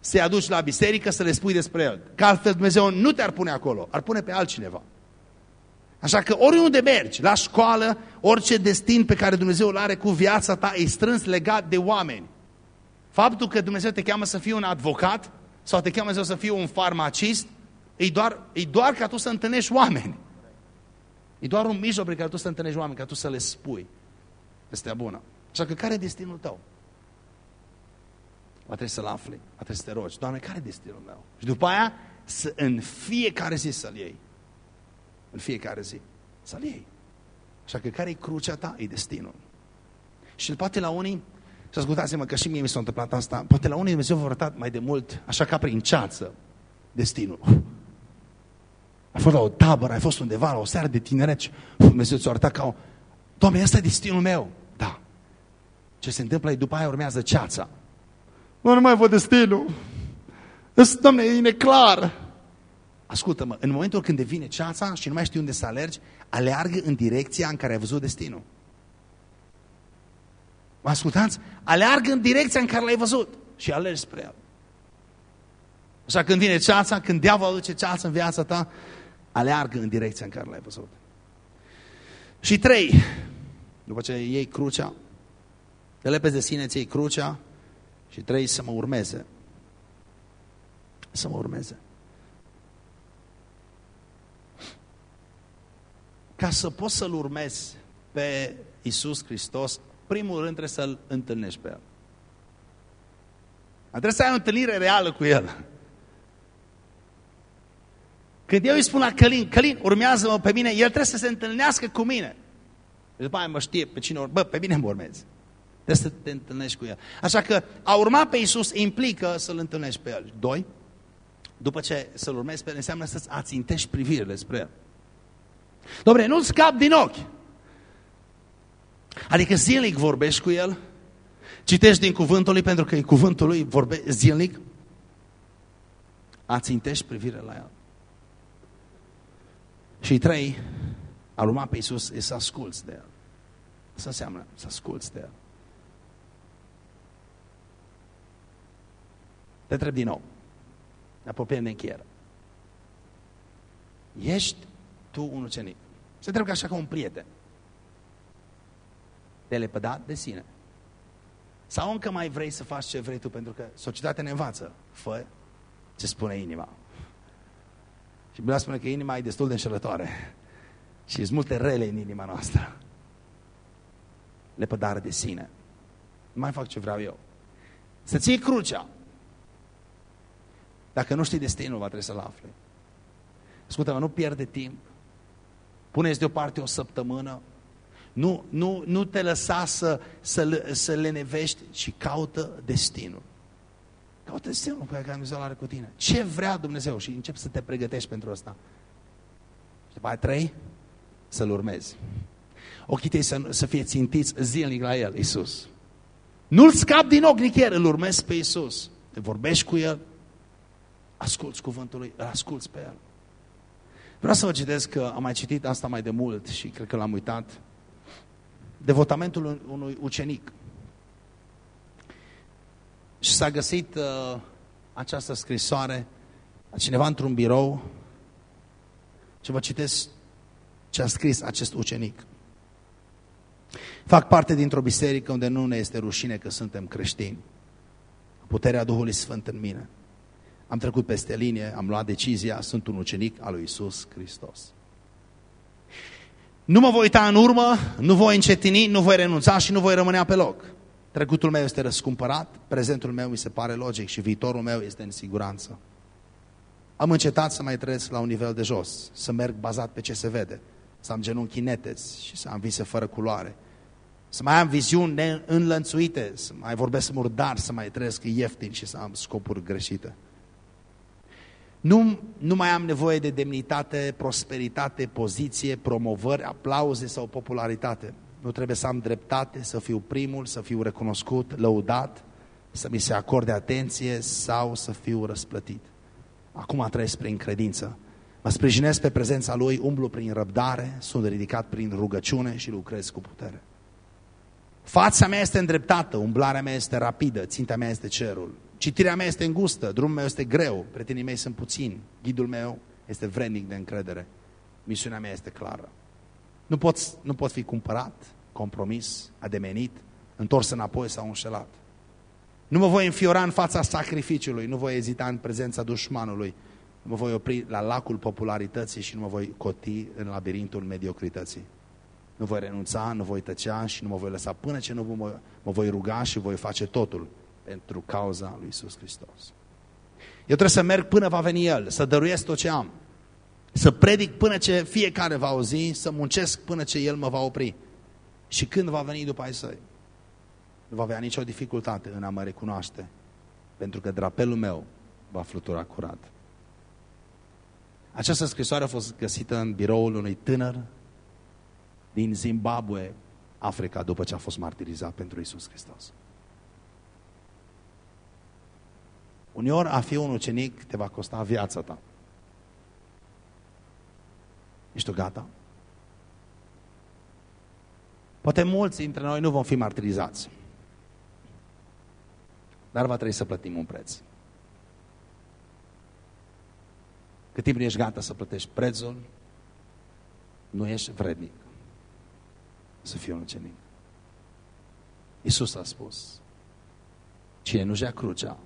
Să-i aduci la biserică să le spui despre El. Că altfel Dumnezeu nu te-ar pune acolo, ar pune pe altcineva. Așa că oriunde mergi, la școală, orice destin pe care Dumnezeu îl are cu viața ta e strâns legat de oameni. Faptul că Dumnezeu te cheamă să fii un advocat sau te cheamă Dumnezeu să fii un farmacist, e doar, e doar ca tu să întâlnești oameni. E doar un mijloc prin care tu să întâlnești oameni, ca tu să le spui. Este bună. Așa că care e destinul tău? Va trebui să-l afli, va trebui să te rogi. Doamne, care e destinul meu? Și după aia, să, în fiecare zi să-l iei. În fiecare zi să-l iei. Așa că care e crucea ta? E destinul. Și poate la unii, și ascultați-mă că și mie mi s-a întâmplat asta, poate la unii Dumnezeu v-a arătat mai de mult, așa ca prin ceață, destinul. Ai fost la o tabără, ai fost undeva la o seară de tineret și Dumnezeu ți-a arătat ca o... Doamne, ăsta e destinul meu. Da. Ce se întâmplă e după aia urmează ceața. Nu, nu mai văd destinul. Doamne, e neclar. Ascultă-mă, în momentul când devine ceața și nu mai știi unde să alergi, aleargă în direcția în care ai văzut destinul. Mă ascultați? Aleargă în direcția în care l-ai văzut și alergi spre el. Așa când vine ceața, când diavolul aduce ceața în viața ta, aleargă în direcția în care l-ai văzut. Și trei, după ce iei crucea, te lepezi de sine, ți iei crucea și trei, să mă urmeze. Să mă urmeze. Ca să poți să-L urmezi pe Isus Hristos, primul rând trebuie să-L întâlnești pe El. Trebuie să ai o întâlnire reală cu El. Când eu îi spun la Călin, Călin, urmează-mă pe mine, el trebuie să se întâlnească cu mine. Și după aia mă știe pe cine, bă, pe mine mă urmezi. Trebuie să te întâlnești cu el. Așa că a urma pe Iisus implică să-L întâlnești pe El. Doi, după ce să-L urmezi pe El, înseamnă să-ți ațintești privirile spre El. Dobre, nu scap din ochi. Adică zilnic vorbești cu El, citești din cuvântul Lui, pentru că în cuvântul Lui vorbe zilnic, ațintești privirea la El. Și trei, a urma pe Iisus e să asculți de El. Să înseamnă să asculți de El. Te întreb din nou. Ne apropiem de încheiere. Ești tu un ucenic. Se trebuie ca așa ca un prieten. Te lepădat de sine. Sau încă mai vrei să faci ce vrei tu, pentru că societatea ne învață. Fă ce spune inima. Și Biblia spune că inima e destul de înșelătoare. Și sunt multe rele în inima noastră. Lepădare de sine. Nu mai fac ce vreau eu. Să ții crucea. Dacă nu știi destinul, va trebui să-l afli. Ascultă-mă, nu pierde timp. Puneți deoparte o săptămână. Nu, nu, nu te lăsa să, să, să lenevești și caută destinul. Caută destinul pe care Dumnezeu are cu tine. Ce vrea Dumnezeu? Și încep să te pregătești pentru asta. Și după aia trei, să-L urmezi. Ochii tăi să, să fie țintiți zilnic la El, Iisus. Nu-L scap din ochi nicăieri, îl urmezi pe Iisus. Te vorbești cu El, asculți cuvântul Lui, îl asculți pe El. Vreau să vă citesc că am mai citit asta mai de mult și cred că l-am uitat. Devotamentul unui ucenic. Și s-a găsit uh, această scrisoare a cineva într-un birou și vă citesc ce a scris acest ucenic. Fac parte dintr-o biserică unde nu ne este rușine că suntem creștini. Puterea Duhului Sfânt în mine. Am trecut peste linie, am luat decizia, sunt un ucenic al lui Isus Hristos. Nu mă voi uita în urmă, nu voi încetini, nu voi renunța și nu voi rămâne pe loc. Trecutul meu este răscumpărat, prezentul meu mi se pare logic și viitorul meu este în siguranță. Am încetat să mai trăiesc la un nivel de jos, să merg bazat pe ce se vede, să am genunchi neteți și să am vise fără culoare, să mai am viziuni neînlănțuite, să mai vorbesc murdar, să mai trăiesc ieftin și să am scopuri greșite. Nu, nu mai am nevoie de demnitate, prosperitate, poziție, promovări, aplauze sau popularitate. Nu trebuie să am dreptate, să fiu primul, să fiu recunoscut, lăudat, să mi se acorde atenție sau să fiu răsplătit. Acum trăiesc prin credință. Mă sprijinesc pe prezența Lui, umblu prin răbdare, sunt ridicat prin rugăciune și lucrez cu putere. Fața mea este îndreptată, umblarea mea este rapidă, ținta mea este cerul. Citirea mea este îngustă, drumul meu este greu, prietenii mei sunt puțini, ghidul meu este vrednic de încredere, misiunea mea este clară. Nu pot, nu pot fi cumpărat, compromis, ademenit, întors înapoi sau înșelat. Nu mă voi înfiora în fața sacrificiului, nu voi ezita în prezența dușmanului, nu mă voi opri la lacul popularității și nu mă voi coti în labirintul mediocrității. Nu voi renunța, nu voi tăcea și nu mă voi lăsa până ce nu mă, mă voi ruga și voi face totul pentru cauza lui Isus Hristos. Eu trebuie să merg până va veni El, să dăruiesc tot ce am, să predic până ce fiecare va auzi, să muncesc până ce El mă va opri. Și când va veni după ai săi, nu va avea nicio dificultate în a mă recunoaște, pentru că drapelul meu va flutura curat. Această scrisoare a fost găsită în biroul unui tânăr din Zimbabwe, Africa, după ce a fost martirizat pentru Isus Hristos. Uneori a fi un ucenic te va costa viața ta. Ești tu gata? Poate mulți dintre noi nu vom fi martirizați. Dar va trebui să plătim un preț. Cât timp nu ești gata să plătești prețul, nu ești vrednic să fii un ucenic. Iisus a spus, cine nu-și ia crucea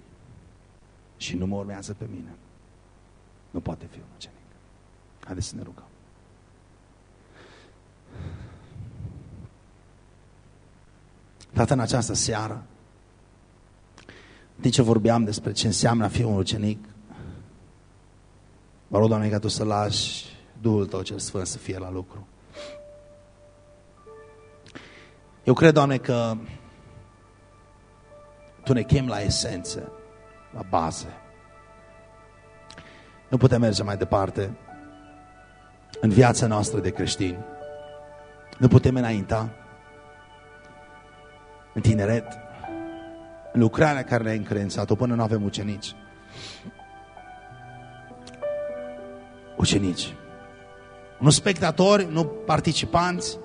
și nu mă urmează pe mine, nu poate fi un ucenic. Haideți să ne rugăm. Tată, în această seară, din ce vorbeam despre ce înseamnă a fi un ucenic, mă rog, Doamne, ca Tu să lași Duhul Tău cel Sfânt să fie la lucru. Eu cred, Doamne, că Tu ne chem la esență, la baze. Nu putem merge mai departe în viața noastră de creștini. Nu putem înainta în tineret, în lucrarea care ne-ai încredințat-o până nu avem ucenici. Ucenici. Nu spectatori, nu participanți,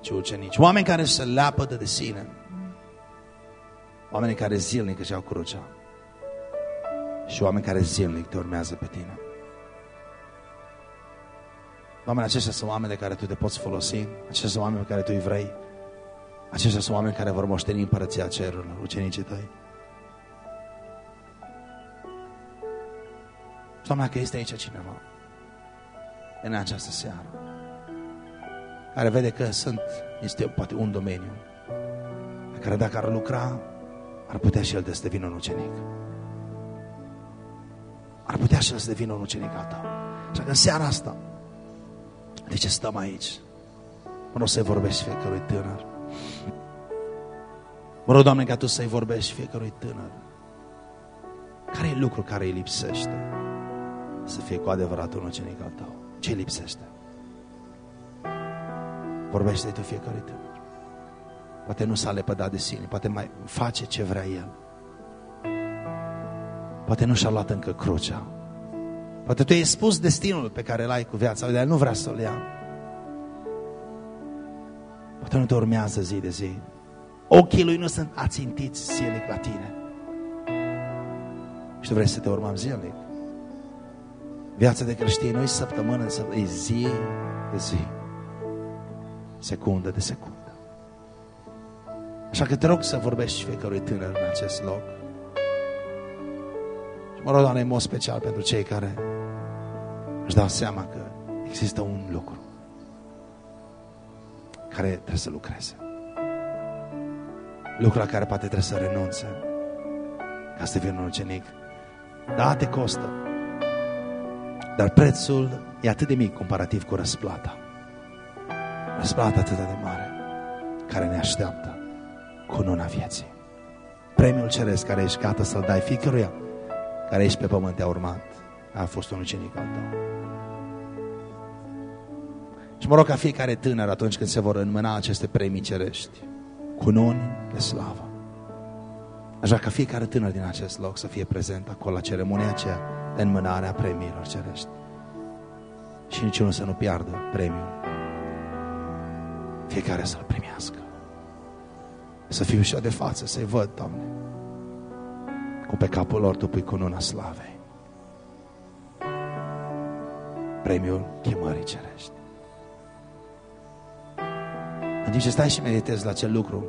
ci ucenici. Oameni care se leapădă de sine. Oameni care zilnic își iau crucea. Și oameni care zilnic te urmează pe tine. Oameni, aceștia sunt oameni de care tu te poți folosi, aceștia sunt oameni pe care tu îi vrei, aceștia sunt oameni care vor moșteni împărăția cerurilor, ucenicii tăi. Doamne, că este aici cineva în această seară care vede că sunt, este poate un domeniu pe care dacă ar lucra, ar putea și el să devină un ucenic. Ar putea și el să devină un ucenic al tău. Așa că în seara asta, de ce stăm aici? Mă rog să-i vorbești fiecărui tânăr. Mă rog, Doamne, ca Tu să-i vorbești fiecărui tânăr. Care e lucru care îi lipsește? Să fie cu adevărat un ucenic al tău. Ce lipsește? Vorbește tu fiecare tânăr. Poate nu s-a lepădat de sine, poate mai face ce vrea el. Poate nu și-a luat încă crucea. Poate tu ai spus destinul pe care l-ai cu viața, dar el nu vrea să-l ia. Poate nu te urmează zi de zi. Ochii lui nu sunt ațintiți zilnic la tine. Și tu vrei să te urmăm zilnic. Viața de creștin nu e săptămână în săptămână, e zi de zi. Secundă de secundă. Așa că te rog să vorbești fiecărui tânăr în acest loc. Și mă rog, Doamne, în mod special pentru cei care își dau seama că există un lucru care trebuie să lucreze. Lucru la care poate trebuie să renunțe ca să devină un ucenic. Da, te costă. Dar prețul e atât de mic comparativ cu răsplata. Răsplata atât de mare care ne așteaptă cu nuna vieții. Premiul ceresc care ești gata să-l dai fiecăruia care ești pe pământ te-a urmat. A fost un ucenic al tău. Și mă rog ca fiecare tânăr atunci când se vor înmâna aceste premii cerești, cu nuni de slavă. Așa ca fiecare tânăr din acest loc să fie prezent acolo la ceremonia aceea de înmânare a premiilor cerești. Și niciunul să nu piardă premiul. Fiecare să-l primească. Să fiu și de față, să-i văd, Doamne. Cu pe capul lor Tu pui cununa slavei. Premiul chemării cerești. În timp ce stai și meditezi la acel lucru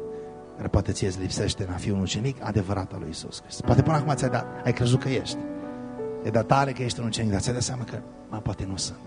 care poate ție îți lipsește în a fi un ucenic adevărat al lui Isus Hristos. Poate până acum ți-ai dat, ai crezut că ești. E dat tare că ești un ucenic, dar ți-ai dat seama că, mă, poate nu sunt.